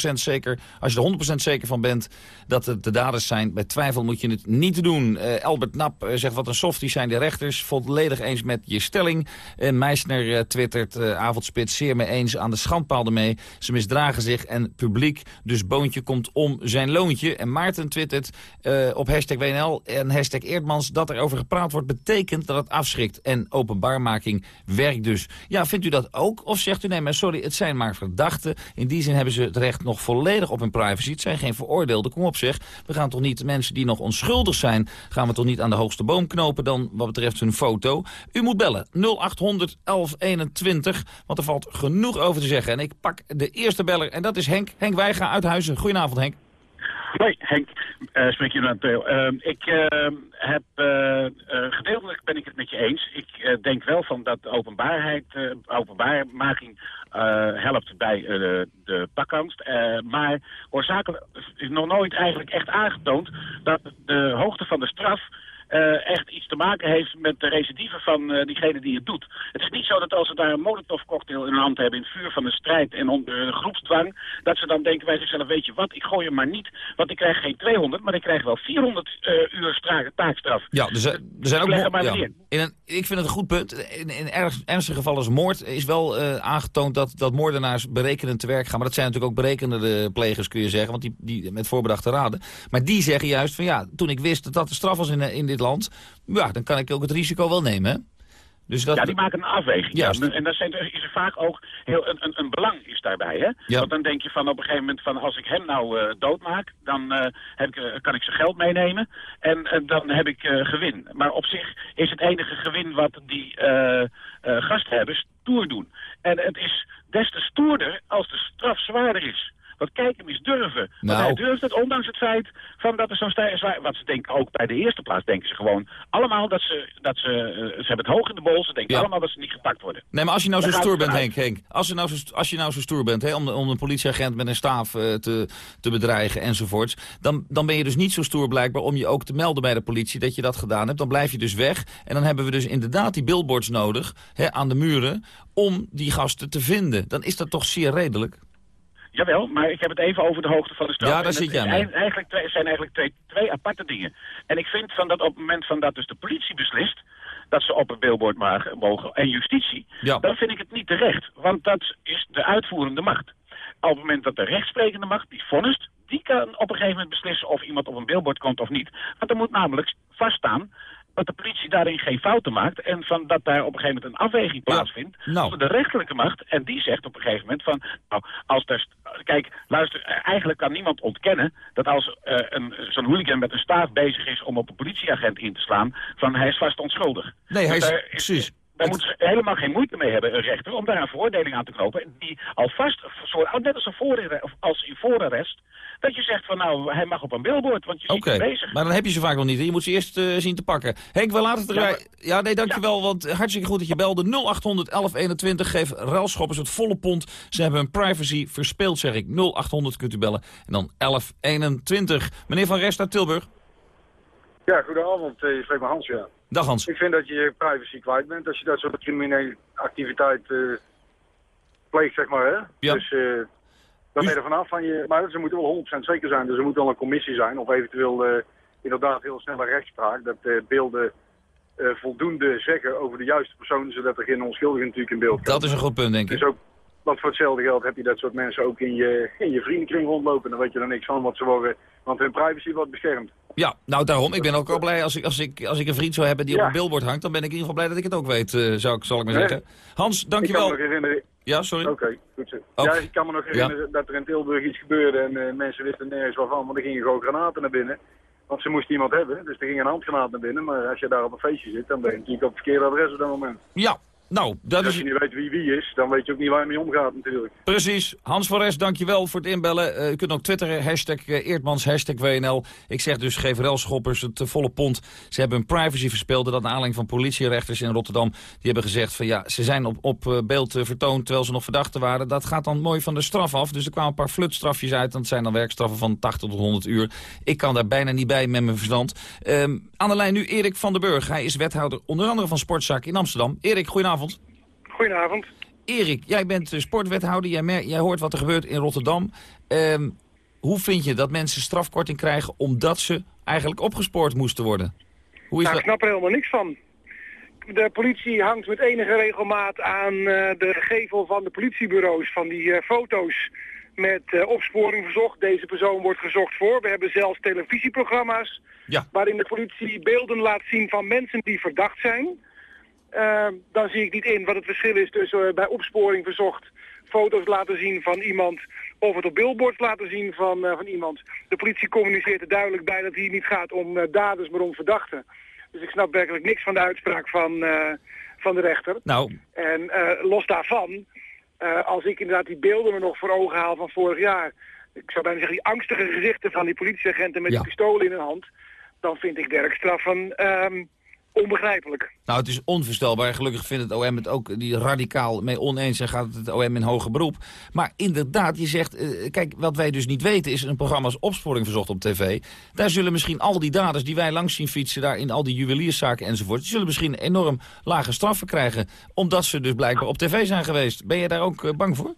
S26: 100% zeker, als je er 100% zeker van bent dat het de daders zijn... bij twijfel moet je het niet doen. Albert Nap zegt wat een softie zijn de rechters. Volledig eens met je stelling. En Meisner twittert avondspits zeer eens aan de schandpaal ermee. Ze misdragen zich en publiek, dus Boontje komt om zijn loontje. En Maarten twittert uh, op hashtag WNL en hashtag Eerdmans... dat er over gepraat wordt, betekent dat het afschrikt. En openbaarmaking werkt dus. Ja, vindt u dat ook? Of zegt u, nee, maar sorry, het zijn maar verdachten. In die zin hebben ze het recht nog volledig op hun privacy. Het zijn geen veroordeelden. Kom op zeg, we gaan toch niet mensen die nog onschuldig zijn... gaan we toch niet aan de hoogste boom knopen dan wat betreft hun foto. U moet bellen 0800 1121, want er valt genoeg genoeg over te zeggen. En ik pak de eerste beller en dat is Henk. Henk Wijga uit Huizen. Goedenavond Henk.
S30: Hoi Henk, uh, spreek je naar Theo. Uh, ik uh, heb, gedeeltelijk ben ik het met je eens. Ik denk wel van dat openbaarheid, openbaarmaking helpt bij de pakangst. maar oorzakelijk is nog nooit eigenlijk echt aangetoond dat de hoogte van de straf uh, echt iets te maken heeft met de recidive van uh, diegene die het doet. Het is niet zo dat als ze daar een molotovcocktail in hun hand hebben... in het vuur van de strijd en onder uh, groepsdwang... dat ze dan denken bij zichzelf, weet je wat, ik gooi hem maar niet... want ik krijg geen 200, maar ik krijg wel 400 uur taakstraf.
S26: Ja, dus, er zijn ook... Maar ja, in een, ik vind het een goed punt. In, in erg, ernstige gevallen als moord is wel aangetoond... Dat, dat moordenaars berekenen te werk gaan. Maar dat zijn natuurlijk ook berekende plegers, kun je zeggen... want die, die met voorbedachte raden. Maar die zeggen juist van ja, toen ik wist dat dat de straf was in, in dit land... ja, dan kan ik ook het risico wel nemen,
S30: Dus dat... Ja, die maken een afweging. Ja. En daar zijn, is er vaak ook heel, een, een, een belang is daarbij. Hè? Ja. Want dan denk je van op een gegeven moment van als ik hem nou uh, doodmaak, dan uh, heb ik, uh, kan ik zijn geld meenemen en dan heb ik gewin. Maar op zich is het enige gewin wat die gasthebbers stoer doen. En het is des te stoerder als de straf zwaarder is wat kijken is durven. Nou. Want hij durft het, ondanks het feit van dat er zo'n stijl Wat ze denken ook bij de eerste plaats, denken ze gewoon allemaal dat ze, dat ze, uh, ze hebben het hoog in de bol. Ze denken allemaal dat ze niet gepakt worden.
S26: Nee, maar als je nou zo stoer bent, Henk, Henk, als je nou zo, als je nou zo stoer bent hè, om, om een politieagent met een staaf uh, te, te bedreigen enzovoorts, dan, dan ben je dus niet zo stoer blijkbaar om je ook te melden bij de politie dat je dat gedaan hebt. Dan blijf je dus weg. En dan hebben we dus inderdaad die billboards nodig hè, aan de muren om die gasten te vinden. Dan is dat toch zeer redelijk?
S30: Jawel, maar ik heb het even over de hoogte van de straf.
S26: Ja, daar zit jij mee.
S30: Eigenlijk twee, zijn eigenlijk twee, twee aparte dingen. En ik vind van dat op het moment van dat dus de politie beslist dat ze op een billboard mogen en justitie, ja. dan vind ik het niet terecht. Want dat is de uitvoerende macht. Op het moment dat de rechtsprekende macht, die vonnist, die kan op een gegeven moment beslissen of iemand op een billboard komt of niet. Want er moet namelijk vaststaan dat de politie daarin geen fouten maakt... en van dat daar op een gegeven moment een afweging plaatsvindt...
S26: nou.
S30: van de rechterlijke macht. En die zegt op een gegeven moment van... nou, als er... Kijk, luister, eh, eigenlijk kan niemand ontkennen... dat als eh, een zo'n hooligan met een staaf bezig is om op een politieagent in te slaan... van hij is vast onschuldig.
S26: Nee, hij
S30: Dus
S26: is...
S30: daar
S26: Precies.
S30: Daar moeten ze helemaal geen moeite mee hebben, een rechter, om daar een veroordeling aan te knopen. Die alvast, soort, net als, een als in voorarrest, dat je zegt van nou, hij mag op een billboard, want je ziet
S26: Oké,
S30: hem bezig.
S26: maar dan heb je ze vaak nog niet. hè? Je moet ze eerst eh, zien te pakken. Henk, we laten het erbij. Ja, nee, dankjewel, want hartstikke goed dat je belde. 0800 1121, geef ruilschoppers het volle pond. Ze hebben hun privacy verspeeld, zeg ik. 0800 kunt u bellen. En dan 1121. Meneer Van Rest uit Tilburg.
S31: Ja, goedenavond. eh, Je spreekt met Hans, ja.
S26: Dag Hans.
S31: Ik vind dat je je privacy kwijt bent als je dat soort criminele activiteit eh, pleegt, zeg maar, hè?
S26: Ja.
S31: Dus eh dan ben je er vanaf van je... Maar ze moeten wel 100% zeker zijn. Dus er moet wel een commissie zijn. Of eventueel eh, inderdaad heel snelle rechtspraak. Dat eh, beelden eh, voldoende zeggen over de juiste personen... zodat er geen onschuldigen natuurlijk in beeld komen.
S26: Dat is een goed punt, denk ik.
S31: Dus ook, want voor hetzelfde geld heb je dat soort mensen ook in je, in je vriendenkring rondlopen. Dan weet je er niks van, want, ze worden, want hun privacy wordt beschermd.
S26: Ja, nou daarom. Ik ben ook al blij als ik, als ik, als ik een vriend zou hebben die
S31: Ja.
S26: op een billboard hangt. Dan ben ik in ieder geval blij dat ik het ook weet, zou ik, zal ik maar zeggen. Hans,
S31: Ik kan
S26: dankjewel.
S31: me nog herinneren...
S26: Ja, sorry.
S31: Oké, goed zo. Ja, ik kan me nog herinneren dat er in Tilburg iets gebeurde en eh, mensen wisten nergens waarvan, want er gingen gewoon granaten naar binnen. Want ze moesten iemand hebben, dus er ging een handgranaat naar binnen. Maar als je daar op een feestje zit, dan ben je natuurlijk op het verkeerde adres op dat moment.
S26: Ja, nou, dat
S31: als je niet weet wie wie is, dan weet je ook niet waar je mee omgaat natuurlijk.
S26: Precies. Hans van Rest, dankjewel voor het inbellen. Eh, u kunt ook twitteren, hashtag eh, Eertmans, hashtag WNL. Ik zeg dus, geef relschoppers het eh, volle pond. Ze hebben hun privacy verspeeld. Dat naar aanleiding van politierechters in Rotterdam. Die hebben gezegd van ja, ze zijn op, op beeld vertoond terwijl ze nog verdachten waren. Dat gaat dan mooi van de straf af. Dus er kwamen een paar flutstrafjes uit. Dat zijn dan werkstraffen van 80 tot 100 uur. Ik kan daar bijna niet bij met mijn verstand. Ehm aan de lijn nu Erik van den Burg. Hij is wethouder onder andere van Sportzaak in Amsterdam. Erik, goedenavond.
S32: Goedenavond.
S26: Erik, jij bent eh, sportwethouder. Jij, jij hoort wat er gebeurt in Rotterdam. Ehm, hoe vind je dat mensen strafkorting krijgen omdat ze eigenlijk opgespoord moesten worden? Hoe is
S32: Nou, ik snap er helemaal niks van. De politie hangt met enige regelmaat aan eh, de gevel van de politiebureaus van die eh, foto's met opsporing verzocht. Deze persoon wordt gezocht voor. We hebben zelfs televisieprogramma's
S26: Ja.
S32: waarin de politie beelden laat zien van mensen die verdacht zijn. Eh, dan zie ik niet in wat het verschil is tussen eh, bij opsporing verzocht foto's laten zien van iemand of het op billboards laten zien van, eh, van iemand. De politie communiceert er duidelijk bij dat het hier niet gaat om eh, daders, maar om verdachten. Dus ik snap werkelijk niks van de uitspraak van, van de rechter.
S26: Nou,
S32: En los daarvan, als ik inderdaad die beelden me nog voor ogen haal van vorig jaar... ik zou bijna zeggen die angstige gezichten van die politieagenten met
S26: Ja.
S32: die pistolen in hun hand... dan vind ik werkstraffen ehm onbegrijpelijk.
S26: nou, het is onvoorstelbaar. Gelukkig vindt het OM het ook die radicaal mee oneens en gaat het OM in hoger beroep. Maar inderdaad, je zegt, eh, kijk, wat wij dus niet weten is een programma als Opsporing Verzocht op tv. Daar zullen misschien al die daders die wij langs zien fietsen, daar in al die juwelierszaken enzovoort, die zullen misschien enorm lage straffen krijgen, omdat ze dus blijkbaar op tv zijn geweest. Ben je daar ook eh, bang voor?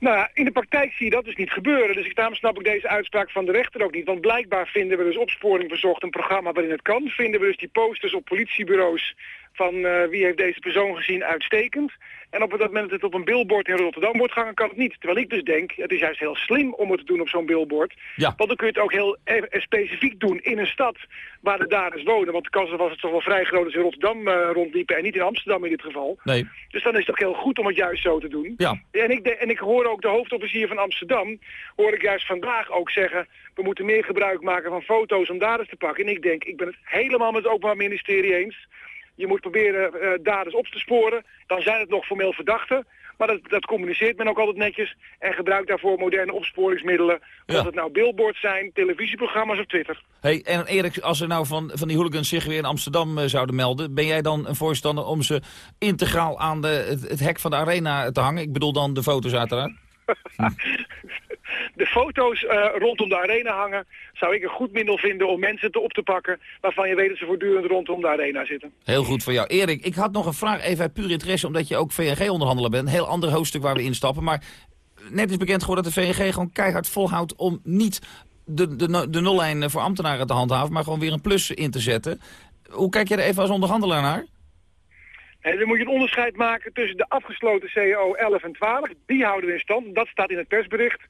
S32: Nou in de praktijk zie je dat dus niet gebeuren. Dus daarom snap ik deze uitspraak van de rechter ook niet. Want blijkbaar vinden we dus opsporing verzocht een programma waarin het kan. Vinden we dus die posters op politiebureaus van eh, wie heeft deze persoon gezien uitstekend. En op het moment dat het op een billboard in Rotterdam wordt gehangen, kan het niet. Terwijl ik dus denk, het is juist heel slim om het te doen op zo'n billboard.
S26: Ja.
S32: Want dan kun je het ook heel eh, specifiek doen in een stad waar de daders wonen. Want de kans was het toch wel vrij groot ze in Rotterdam eh, rondliepen en niet in Amsterdam in dit geval.
S26: Nee.
S32: Dus dan is het ook heel goed om het juist zo te doen.
S26: Ja.
S32: En ik, en ik hoor ook de hoofdofficier van Amsterdam, hoor ik juist vandaag ook zeggen, we moeten meer gebruik maken van foto's om daders te pakken. En ik denk, ik ben het helemaal met het Openbaar Ministerie eens. Je moet proberen eh, daders op te sporen. Dan zijn het nog formeel verdachten. Maar dat, dat communiceert men ook altijd netjes. En gebruikt daarvoor moderne opsporingsmiddelen. Of het nou billboards zijn, televisieprogramma's of Twitter.
S26: Hey, en Erik, als er nou van, van die hooligans zich weer in Amsterdam eh, zouden melden... ben jij dan een voorstander om ze integraal aan de, het, het hek van de arena te hangen? Ik bedoel dan de foto's uiteraard.
S32: De foto's eh, rondom de arena hangen zou ik een goed middel vinden om mensen te op te pakken... waarvan je weet dat ze voortdurend rondom de arena zitten.
S26: Heel goed voor jou. Erik, ik had nog een vraag even uit puur interesse... omdat je ook VNG-onderhandelaar bent. Een heel ander hoofdstuk waar we instappen. Maar net is bekend geworden dat de VNG gewoon keihard volhoudt... om niet de, de, de nullijn voor ambtenaren te handhaven... maar gewoon weer een plus in te zetten. Hoe kijk je er even als onderhandelaar naar?
S32: En dan moet je een onderscheid maken tussen de afgesloten CEO 11 en 12. Die houden we in stand. Dat staat in het persbericht.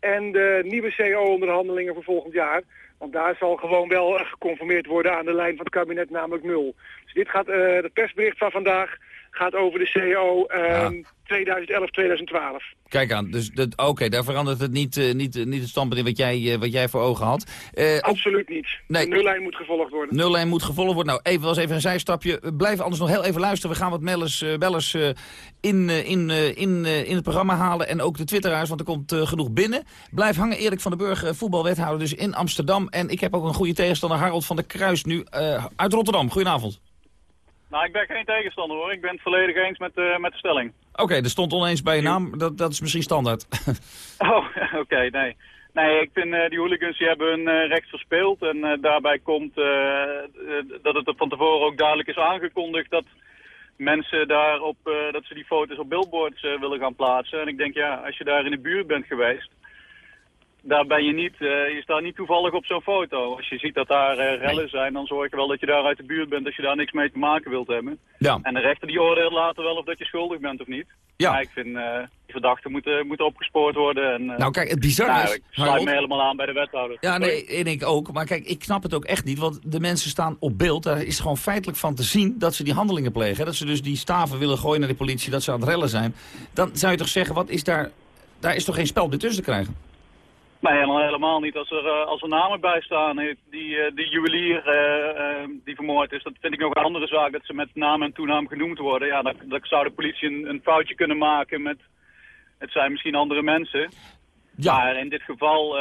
S32: En de nieuwe CEO-onderhandelingen voor volgend jaar. Want daar zal gewoon wel eh, geconformeerd worden aan de lijn van het kabinet, namelijk nul. Dus dit gaat, uh, het persbericht van vandaag gaat over de um, 2011-2012.
S26: Kijk aan, dus oké, daar verandert het niet, uh, niet, niet het standpunt in wat jij, uh, wat jij voor ogen had.
S32: Absoluut niet. Nee. Nullijn moet gevolgd worden.
S26: Nullijn moet gevolgd worden. Nou, even, was even een zijstapje. Blijf anders nog heel even luisteren. We gaan wat mellers, bellers in, in, in, in het programma halen. En ook de twitteraars, want er komt genoeg binnen. Blijf hangen, Erik van den Burg, voetbalwethouder dus in Amsterdam. En ik heb ook een goede tegenstander, Harold van der Kruis nu uit Rotterdam. Goedenavond.
S33: Nou, ik ben geen tegenstander hoor. Ik ben het volledig eens met, uh, met de stelling.
S26: Oké, er stond oneens bij je naam. Dat, dat is misschien standaard.
S33: oh, oké, nee. Nee, ik vind uh, die hooligans die hebben hun uh, recht verspeeld. En daarbij komt dat het van tevoren ook duidelijk is aangekondigd dat mensen daarop, dat ze die foto's op billboards willen gaan plaatsen. En ik denk, ja, als je daar in de buurt bent geweest, daar ben je niet, uh, je staat niet toevallig op zo'n foto. Als je ziet dat daar uh, rellen zijn, dan zorg je wel dat je daar uit de buurt bent als je daar niks mee te maken wilt hebben. Ja. En de rechter die oordeelt later wel of dat je schuldig bent of niet. Ja. Maar ik vind, uh, die verdachten moeten, moeten opgespoord worden. En,
S26: nou kijk, het bizarre nou, is...
S33: Ik sluit me helemaal aan bij de wethouder.
S26: Ja, nee, en ik ook. Maar kijk, ik snap het ook echt niet, want de mensen staan op beeld. Daar is gewoon feitelijk van te zien dat ze die handelingen plegen. Dat ze dus die staven willen gooien naar de politie, dat ze aan het rellen zijn. Dan zou je toch zeggen, wat is daar... Daar is toch geen spel meer tussen te krijgen?
S33: Nee, helemaal, helemaal niet. Als er, uh, als er namen bij staan, die, uh, die juwelier uh, die vermoord is, dat vind ik nog een andere zaak, dat ze met naam en toenaam genoemd worden. Ja, dan, dan zou de politie een, een, foutje kunnen maken met, het zijn misschien andere mensen. Ja. Maar in dit geval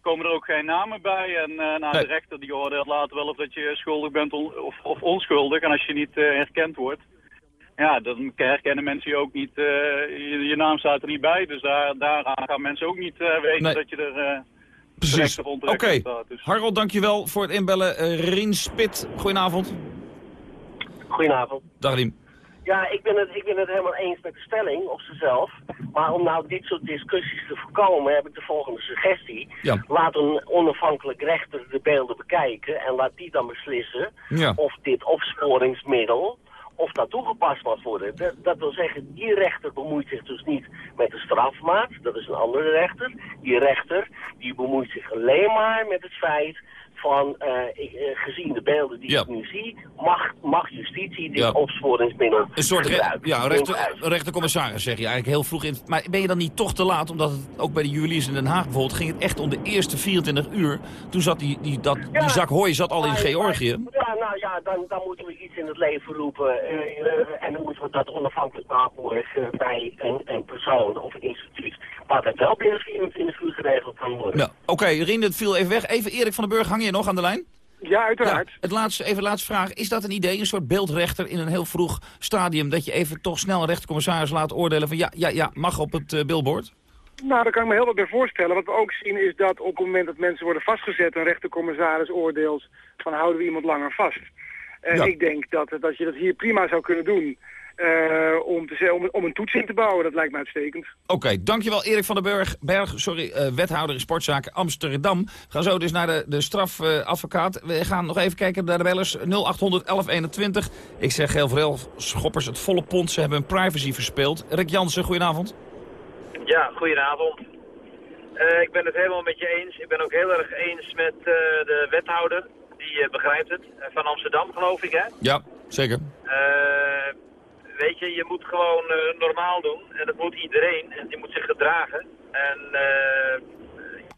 S33: komen er ook geen namen bij. En nou, nee. de rechter die oordeelt later wel of dat je schuldig bent of, of onschuldig. En als je niet herkend wordt, ja, dan herkennen mensen je ook niet, uh, je, je, naam staat er niet bij. Dus daar, daaraan gaan mensen ook niet uh, weten nee. dat je er uh,
S26: Precies. Oké, okay. staat. Dus. Harold, dankjewel voor het inbellen. Rien Spit, goedenavond.
S34: Goedenavond.
S26: Dag Rien.
S34: Ja, ik ben, het, ik ben het helemaal eens met de stelling op zichzelf. Maar om nou dit soort discussies te voorkomen heb ik de volgende suggestie. Ja. Laat een onafhankelijk rechter de beelden bekijken en laat die dan beslissen ja. of dit opsporingsmiddel of dat toegepast mag worden. Dat, dat, wil zeggen, die rechter bemoeit zich dus niet met de strafmaat, dat is een andere rechter. Die rechter die bemoeit zich alleen maar met het feit van, uh, gezien de beelden die ik nu zie, mag, mag justitie dit ja. opsporingsmiddel
S26: Een soort re ja, rechter, rechtercommissaris zeg je eigenlijk heel vroeg in. Maar ben je dan niet toch te laat, omdat het ook bij de juweliers in Den Haag bijvoorbeeld, ging het echt om de eerste 24 uur. Toen zat die, die, dat, ja, die zak hooi zat al in Georgië.
S34: Ja, nou ja, dan, dan moeten we iets in het leven roepen. Uh, en dan moeten we dat onafhankelijk maken bij een, een persoon of een instituut. Maar het wel binnen 24 uur geregeld kan worden.
S26: Ja, Oké, okay, Rien, het viel even weg. Even Erik van den Burg, hang je nog aan de lijn?
S32: Ja, uiteraard. Ja,
S26: het laatste, even de laatste vraag. Is dat een idee, een soort beeldrechter in een heel vroeg stadium... dat je even toch snel een rechtercommissaris laat oordelen van... ja, ja, ja, mag op het uh, billboard?
S32: Nou, daar kan ik me heel wat bij voorstellen. Wat we ook zien is dat op het moment dat mensen worden vastgezet... een rechtercommissaris oordeelt van houden we iemand langer vast. En ja. ik denk dat, dat je dat hier prima zou kunnen doen... Uh, om, te, om, om, een toetsing te bouwen. Dat lijkt me uitstekend.
S26: Oké, okay, dankjewel Erik van den Berg, Berg sorry, uh, wethouder in sportzaken Amsterdam. We gaan zo dus naar de, de strafadvocaat. Uh, we gaan nog even kijken naar de bellers 0800 1121. Ik zeg heel veel schoppers het volle pond. Ze hebben hun privacy verspeeld. Rick Jansen, goedenavond.
S35: Ja, goedenavond. ik ben het helemaal met je eens. Ik ben ook heel erg eens met de wethouder. Die begrijpt het. van Amsterdam, geloof ik, hè?
S26: Ja, zeker
S35: weet je, je moet gewoon uh, normaal doen. En dat moet iedereen. En die moet zich gedragen. En uh,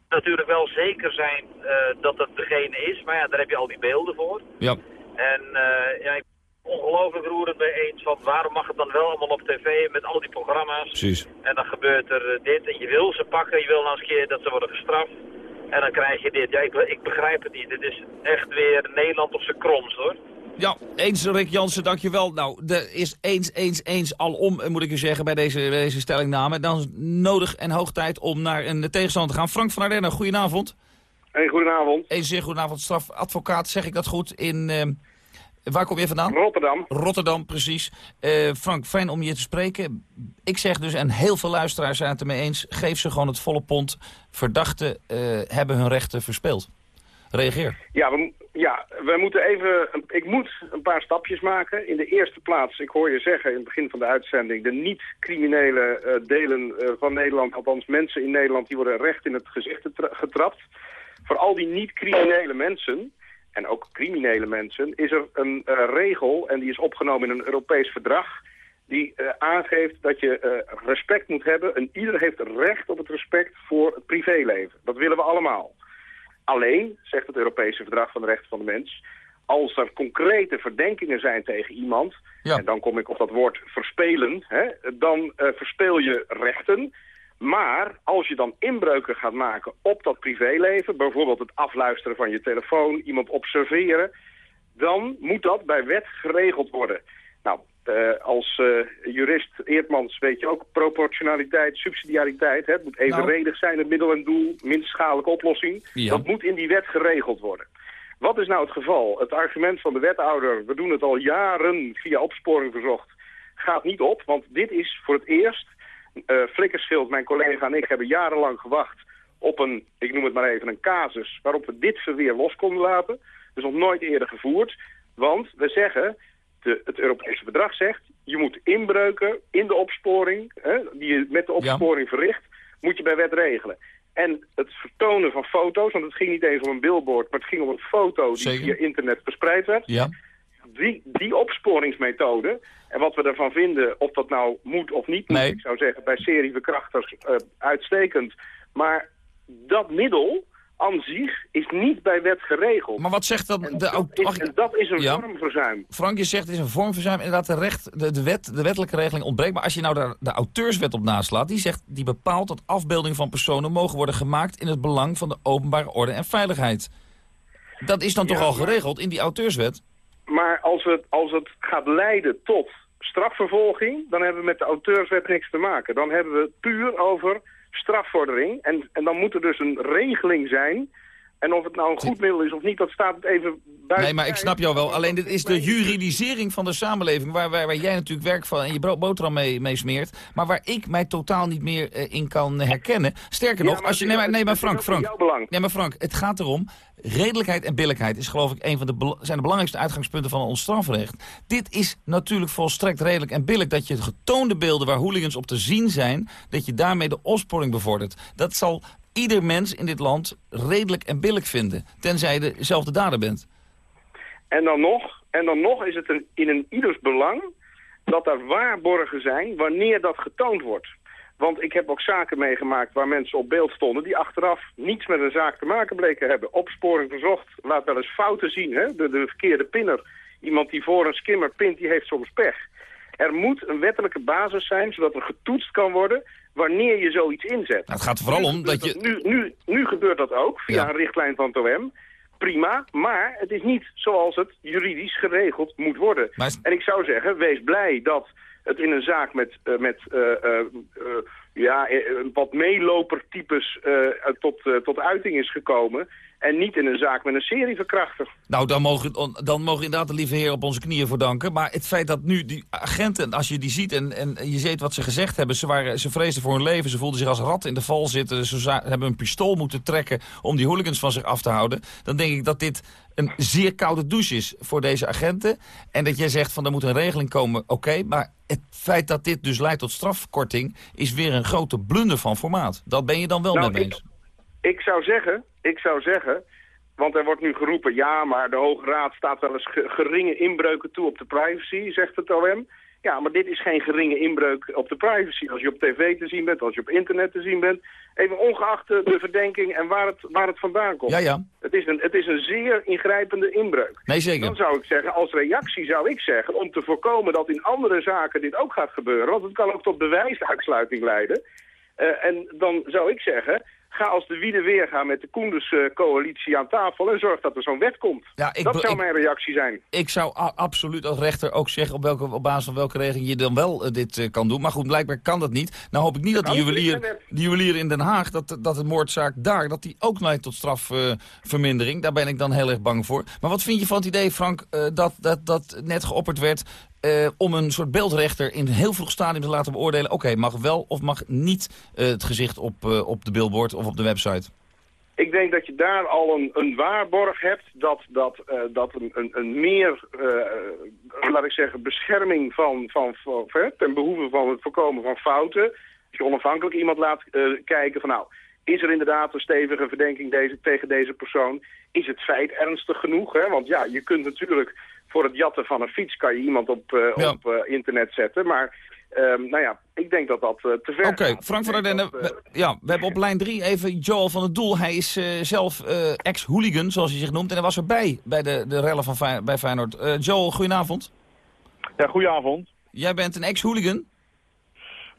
S35: natuurlijk wel zeker zijn uh, dat het degene is. Maar ja, daar heb je al die beelden voor.
S26: Ja.
S35: En ja, ik ben ongelooflijk roerend mee eens van waarom mag het dan wel allemaal op tv met al die programma's.
S26: Precies.
S35: En dan gebeurt er dit. En je wil ze pakken, je wil nou eens een keer dat ze worden gestraft. En dan krijg je dit. Ja, ik, ik begrijp het niet. Het is echt weer Nederland op zijn kroms hoor.
S26: Ja, eens Rick Jansen, dankjewel. Nou, er is eens, eens, eens alom, moet ik u zeggen, bij deze, bij deze stellingname. Dan is nodig en hoog tijd om naar een tegenstander te gaan. Frank van Ardenna, goedenavond.
S36: Hey, goedenavond.
S26: Een zeer goedenavond, strafadvocaat, zeg ik dat goed, in... Uh, waar kom je vandaan?
S36: Rotterdam.
S26: Rotterdam, precies. Uh, Frank, fijn om je te spreken. Ik zeg dus, en heel veel luisteraars zijn het ermee eens... geef ze gewoon het volle pond. Verdachten uh, hebben hun rechten verspeeld. Reageer.
S36: Ja, we, ja, moeten even, ik moet een paar stapjes maken. In de eerste plaats, ik hoor je zeggen in het begin van de uitzending... de niet-criminele uh, delen uh, van Nederland, althans mensen in Nederland... die worden recht in het gezicht getrapt. voor al die niet-criminele mensen, en ook criminele mensen, is er een regel, en die is opgenomen in een Europees verdrag, die aangeeft dat je respect moet hebben. En ieder heeft recht op het respect voor het privéleven. Dat willen we allemaal. Alleen, zegt het Europese Verdrag van de Rechten van de Mens... als er concrete verdenkingen zijn tegen iemand... en dan kom ik op dat woord verspelen... Hè, dan uh, verspeel je rechten... Maar als je dan inbreuken gaat maken op dat privéleven... bijvoorbeeld het afluisteren van je telefoon, iemand observeren... dan moet dat bij wet geregeld worden. Nou, uh, als uh, jurist Eertmans weet je ook proportionaliteit, subsidiariteit. Hè? Het moet evenredig nou. zijn, het middel en doel, minst schadelijke oplossing. Dat moet in die wet geregeld worden. Wat is nou het geval? Het argument van de wethouder, we doen het al jaren via opsporing verzocht, gaat niet op. Want dit is voor het eerst, uh, Flikkerschild, mijn collega en ik hebben jarenlang gewacht op een, ik noem het maar even, een casus waarop we dit verweer los konden laten. Dat is nog nooit eerder gevoerd. Want we zeggen, de, het Europese verdrag zegt... je moet inbreuken in de opsporing, hè, die je met de opsporing verricht... moet je bij wet regelen. En het vertonen van foto's, want het ging niet eens om een billboard... maar het ging om een foto die via internet verspreid werd...
S26: Ja.
S36: Die, die opsporingsmethode, en wat we ervan vinden, of dat nou moet of niet moet... ik zou zeggen, bij serieverkrachters uh, uitstekend... maar dat middel aan zich is niet bij wet geregeld.
S26: Maar wat zegt dat? de,
S36: dat, is, en dat is een vormverzuim.
S26: Frank, je zegt het is een vormverzuim. Inderdaad, de, recht, de, de, wet, de wettelijke regeling ontbreekt. Maar als je nou de, de auteurswet op naslaat... die zegt, die bepaalt dat afbeeldingen van personen mogen worden gemaakt... in het belang van de openbare orde en veiligheid. Dat is dan toch al geregeld in die auteurswet?
S36: Maar als het, als het gaat leiden tot strafvervolging... dan hebben we met de auteurswet niks te maken. Dan hebben we puur over strafvordering. En, en dan moet er dus een regeling zijn... En of het nou een goed middel is of niet, dat staat even buiten.
S26: Nee, maar ik snap jou wel. Alleen dit is de juridisering van de samenleving... waar, waar, waar jij natuurlijk werk van en je boterham mee, mee smeert... maar waar ik mij totaal niet meer uh, in kan herkennen. Sterker nog, als je... Nee, maar, nee, maar Frank, Frank. Nee, maar Frank, het gaat erom... Redelijkheid en billijkheid is geloof ik een van de, zijn de belangrijkste uitgangspunten van ons strafrecht. Dit is natuurlijk volstrekt redelijk en billig dat je getoonde beelden waar hooligans op te zien zijn, dat je daarmee de opsporing bevordert. Dat zal ieder mens in dit land redelijk en billig vinden. Tenzij je dezelfde dader bent.
S36: En dan nog, en dan nog is het in een ieders belang dat er waarborgen zijn wanneer dat getoond wordt. Want ik heb ook zaken meegemaakt waar mensen op beeld stonden... die achteraf niets met een zaak te maken bleken hebben. Opsporing verzocht, laat wel eens fouten zien. Hè? De verkeerde pinner. Iemand die voor een skimmer pint, die heeft soms pech. Er moet een wettelijke basis zijn, zodat er getoetst kan worden wanneer je zoiets inzet.
S26: Nou, het gaat vooral om dat je...
S36: Nu, nu, nu gebeurt dat ook, via een richtlijn van het OM. Prima, maar het is niet zoals het juridisch geregeld moet worden. En ik zou zeggen, wees blij dat het in een zaak met, uh, met uh, uh, ja, wat meelopertypes tot, tot uiting is gekomen. En niet in een zaak met een serieverkrachter.
S26: Nou, dan mogen, dan mogen inderdaad de lieve heer op onze knieën voor danken. Maar het feit dat nu die agenten, als je die ziet en, en je ziet wat ze gezegd hebben... Ze, waren, ze vreesden voor hun leven, ze voelden zich als rat in de val zitten... ze hebben een pistool moeten trekken om die hooligans van zich af te houden... dan denk ik dat dit een zeer koude douche is voor deze agenten. En dat jij zegt van er moet een regeling komen, oké. maar het feit dat dit dus leidt tot strafkorting... is weer een grote blunder van formaat. Dat ben je dan wel nou, mee eens.
S36: Ik zou zeggen, ik zou zeggen, want er wordt nu geroepen... ja, maar de Hoge Raad staat wel eens geringe inbreuken toe op de privacy, zegt het OM. Ja, maar dit is geen geringe inbreuk op de privacy. Als je op tv te zien bent, als je op internet te zien bent... even ongeacht de verdenking en waar het, waar het vandaan komt.
S26: Ja, ja.
S36: Het is, een, het is een zeer ingrijpende inbreuk.
S26: Nee, zeker.
S36: Dan zou ik zeggen, als reactie zou ik zeggen... om te voorkomen dat in andere zaken dit ook gaat gebeuren... want het kan ook tot bewijsuitsluiting leiden... Uh, en dan zou ik zeggen, ga als de wiede weer gaan met de Koenders-coalitie aan tafel... en zorg dat er zo'n wet komt. Ja, ik, dat zou mijn reactie zijn.
S26: Ik zou absoluut als rechter ook zeggen... op, welke, op basis van welke regeling je dan wel uh, dit uh, kan doen. Maar goed, blijkbaar kan dat niet. Nou hoop ik niet dat, dat die, juwelier, die juwelier in Den Haag... dat, dat de moordzaak daar, dat die ook leidt tot strafvermindering. Daar ben ik dan heel erg bang voor. Maar wat vind je van het idee, Frank, dat, dat, dat net geopperd werd... Uh, om een soort beeldrechter in een heel vroeg stadium te laten beoordelen... oké, mag wel of mag niet uh, het gezicht op, uh, op de billboard of op de website?
S36: Ik denk dat je daar al een, een waarborg hebt dat, dat, dat een, een, een meer, laat ik zeggen, bescherming van, van, van ten behoeve van het voorkomen van fouten... als je onafhankelijk iemand laat kijken van nou, Is er inderdaad een stevige verdenking deze, tegen deze persoon? Is het feit ernstig genoeg? Hè? Want ja, je kunt natuurlijk voor het jatten van een fiets... kan je iemand op, uh, op uh, internet zetten, maar... Um, nou ja, ik denk dat dat uh, te ver
S26: Oké, Frank van der Dende, ja, we hebben op lijn 3 even Joel van het Doel. Hij is zelf ex-hooligan, zoals hij zich noemt. En hij was erbij bij de, de rellen van Fey bij Feyenoord. Joel, goedenavond.
S37: Ja, goedenavond.
S26: Jij bent een ex-hooligan?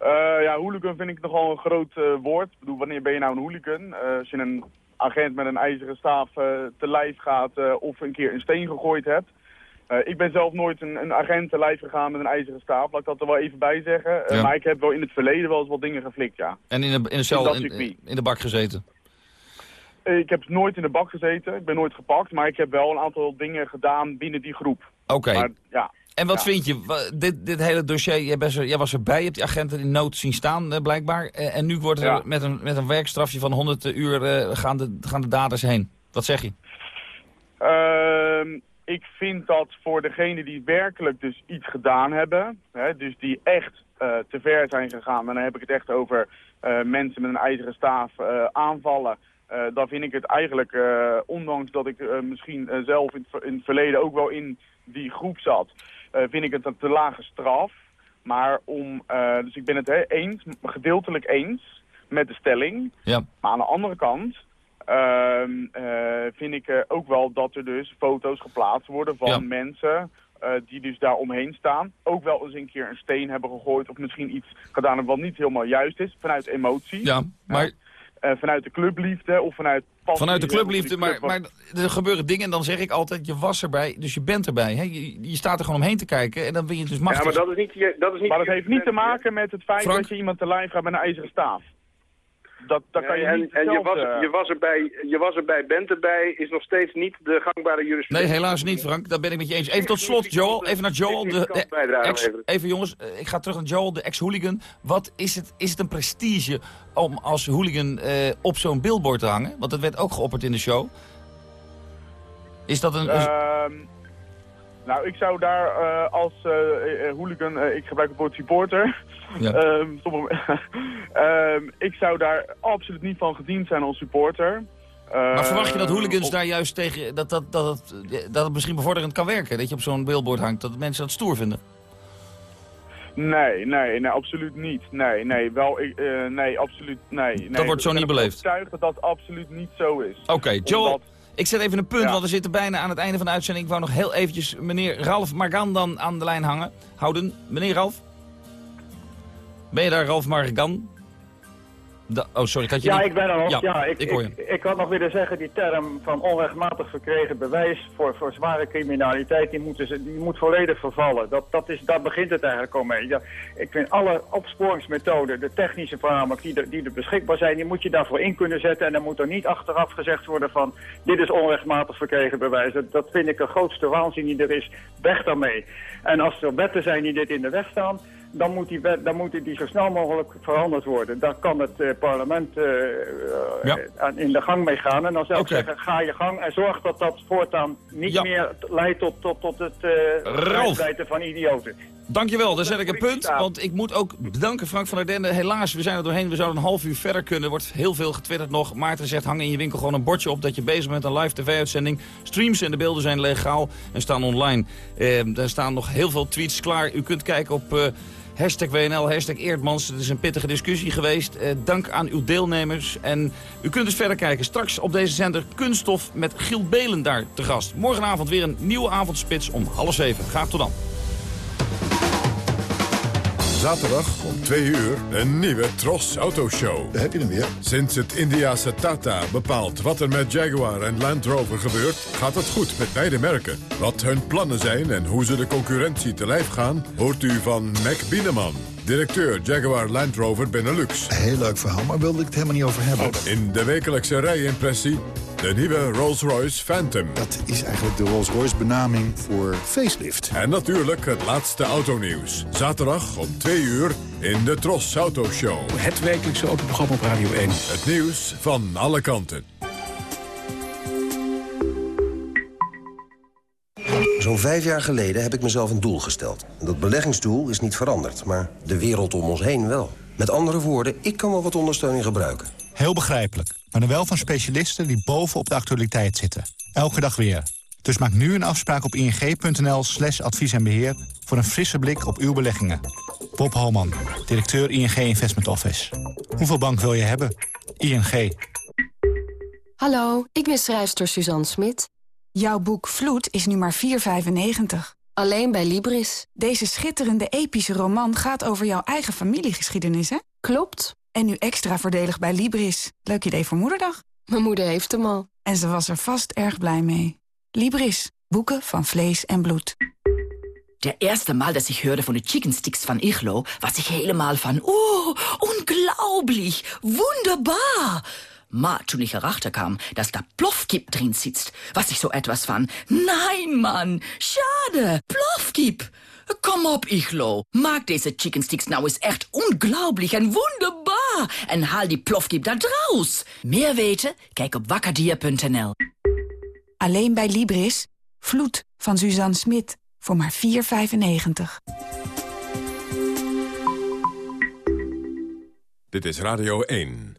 S37: Uh, ja, hooligan vind ik nogal een groot uh, woord. Ik bedoel, wanneer ben je nou een hooligan? Uh, als je een agent met een ijzeren staaf te lijf gaat of een keer een steen gegooid hebt. Ik ben zelf nooit een, een, agent te lijf gegaan met een ijzeren staaf, laat ik dat er wel even bij zeggen. Ja. Maar ik heb wel in het verleden wel eens wat dingen geflikt, ja.
S26: En in de, in de cel, in, in, de bak gezeten?
S37: Ik heb nooit in de bak gezeten, ik ben nooit gepakt, maar ik heb wel een aantal dingen gedaan binnen die groep.
S26: Oké.
S37: Okay. Ja,
S26: en wat vind je, dit, dit hele dossier, jij, best, jij, was erbij, je hebt die agenten in nood zien staan uh, blijkbaar. Uh, en nu wordt er ja. met, een, met een werkstrafje van 100 uur uh, gaan, de, gaan de daders heen. Wat zeg je?
S37: Ehm, ik vind dat voor degenen die werkelijk dus iets gedaan hebben, hè, dus die echt te ver zijn gegaan, en dan heb ik het echt over mensen met een ijzeren staaf aanvallen, dan vind ik het eigenlijk, ondanks dat ik misschien zelf in, in het verleden ook wel in die groep zat, vind ik het een te lage straf. Maar om, dus ik ben het he, eens, gedeeltelijk eens met de stelling.
S26: Ja.
S37: Maar aan de andere kant vind ik ook wel dat er dus foto's geplaatst worden van ja. mensen die dus daar omheen staan. Ook wel eens een keer een steen hebben gegooid of misschien iets gedaan wat niet helemaal juist is vanuit emotie.
S26: Ja, maar...
S37: Uh, vanuit de clubliefde of vanuit...
S26: Vanuit de clubliefde, maar, maar er gebeuren dingen en dan zeg ik altijd, je was erbij, dus je bent erbij. Hè? Je, je, staat er gewoon omheen te kijken en dan ben je dus machtig.
S37: Ja, maar dat is niet... Dat is niet maar dat heeft niet te maken met het feit Frank? dat je iemand te lijf gaat met een ijzeren staaf. Dat, dat kan je
S36: en,
S37: niet
S36: en je, was, je, was erbij, je was erbij, bent erbij, is nog steeds niet de gangbare jurisprudentie.
S26: Nee, helaas niet, Frank. Daar ben ik met je eens. Even tot slot, Joel. Even naar Joel. De, de ex, even jongens, ik ga terug naar Joel, de ex-hooligan. Wat is het, is het een prestige om als hooligan uh, op zo'n billboard te hangen? Want dat werd ook geopperd in de show. Is dat een...
S37: Uh, nou, ik zou daar uh, als uh, hooligan, ik gebruik het woord supporter... Ja. Um, um, ik zou daar absoluut niet van gediend zijn als supporter.
S26: Maar verwacht je dat hooligans daar juist tegen, dat, dat, dat, het, dat het misschien bevorderend kan werken? Dat je op zo'n billboard hangt, dat mensen dat stoer vinden?
S37: Nee, nee, nee, absoluut niet. Nee, nee, wel, uh, nee, absoluut, nee. nee.
S26: Dat wordt zo niet beleefd?
S37: Ik ben dat dat absoluut niet zo is.
S26: Oké, okay, Joel, Omdat... ik zet even een punt, ja. want we zitten bijna aan het einde van de uitzending. Ik wou nog heel eventjes meneer Ralf Margan dan aan de lijn hangen. Houden. Meneer Ralf? Ben je daar, Ralf Margan? Da oh, sorry, ik had je
S38: Ja,
S26: niet...
S38: ik ben er nog.
S26: Ja,
S38: ja ik,
S26: ik, hoor je.
S38: ik, ik, had nog willen zeggen, die term van onrechtmatig verkregen bewijs voor, voor zware criminaliteit, die moet, dus, die moet volledig vervallen. Dat, dat is, daar begint het eigenlijk al mee. Ja, ik vind alle opsporingsmethoden, de technische voornamelijk die, er, die er beschikbaar zijn, die moet je daarvoor in kunnen zetten. En dan moet er niet achteraf gezegd worden van, dit is onrechtmatig verkregen bewijs. Dat, dat vind ik de grootste waanzin die er is. Weg daarmee. En als er wetten zijn die dit in de weg staan, dan moet die, wet, dan moet die zo snel mogelijk veranderd worden. Daar kan het uh, parlement uh, ja. in de gang mee gaan. En dan zou ik zeggen, ga je gang en zorg dat dat voortaan niet ja. meer leidt tot, tot, tot het uh, van idioten.
S26: Dankjewel, daar zet ik een punt. Want ik moet ook bedanken Frank van der Dende. Helaas, we zijn er doorheen. We zouden een half uur verder kunnen. Er wordt heel veel getwitterd nog. Maarten zegt, hang in je winkel gewoon een bordje op... dat je bezig bent met een live tv-uitzending. Streams en de beelden zijn legaal en staan online. Eh, er staan nog heel veel tweets klaar. U kunt kijken op... Uh, Hashtag WNL, hashtag Eerdmans. Het is een pittige discussie geweest. Eh, dank aan uw deelnemers. En u kunt dus verder kijken. Straks op deze zender Kunststof met Giel Belen daar te gast. Morgenavond weer een nieuwe avondspits om half zeven. Graag tot dan.
S1: Zaterdag om 2 uur een nieuwe Tros Autoshow.
S39: Daar heb je hem weer.
S1: Sinds het Indiase Tata bepaalt wat er met Jaguar en Land Rover gebeurt... gaat het goed met beide merken. Wat hun plannen zijn en hoe ze de concurrentie te lijf gaan... hoort u van Mac Bieneman, directeur Jaguar Land Rover Benelux.
S39: Heel leuk verhaal, maar wilde ik het helemaal niet over hebben.
S1: In de wekelijkse rijimpressie de nieuwe Rolls-Royce Phantom.
S39: Dat is eigenlijk de Rolls-Royce benaming voor facelift.
S1: En natuurlijk het laatste autonieuws. Zaterdag om 2 uur in de Tros Auto Show.
S21: Het wekelijkse autoprogramma op Radio 1.
S1: Het nieuws van alle kanten.
S40: Zo'n vijf jaar geleden heb ik mezelf een doel gesteld. Dat beleggingsdoel is niet veranderd, maar de wereld om ons heen wel. Met andere woorden, ik kan wel wat ondersteuning gebruiken.
S41: Heel begrijpelijk, maar dan wel van specialisten die bovenop de actualiteit zitten. Elke dag weer. Dus maak nu een afspraak op ing.nl slash advies en beheer... voor een frisse blik op uw beleggingen. Bob Holman, directeur ING Investment Office. Hoeveel bank wil je hebben? ING.
S42: Hallo, ik ben schrijfster Suzanne Smit.
S43: Jouw boek Vloed is nu maar 4,95.
S42: Alleen bij Libris.
S43: Deze schitterende epische roman gaat over jouw eigen familiegeschiedenis, hè?
S42: Klopt.
S43: En nu extra voordelig bij Libris. Leuk idee voor moederdag.
S42: Mijn moeder heeft hem al.
S43: En ze was er vast erg blij mee. Libris. Boeken van vlees en bloed.
S28: Der erste Mal, dass ich hörte von den Chicken Sticks von Ichlo, was ich helemaal van, oh, unglaublich, wunderbar. Maar toen ich erachter kam, dass da Plofkip drin sitzt, was ich so etwas van, nein, Mann, schade, Plofkip. Kom op, Ichlo. Maak deze chicken sticks nou eens echt unglaublich en wunderbar. En haal die plofkip daar draus. Meer weten? Kijk op wakkerdier.nl.
S43: Alleen bij Libris. Vloed van Suzanne Smit. Voor maar 4,95.
S1: Dit is Radio 1.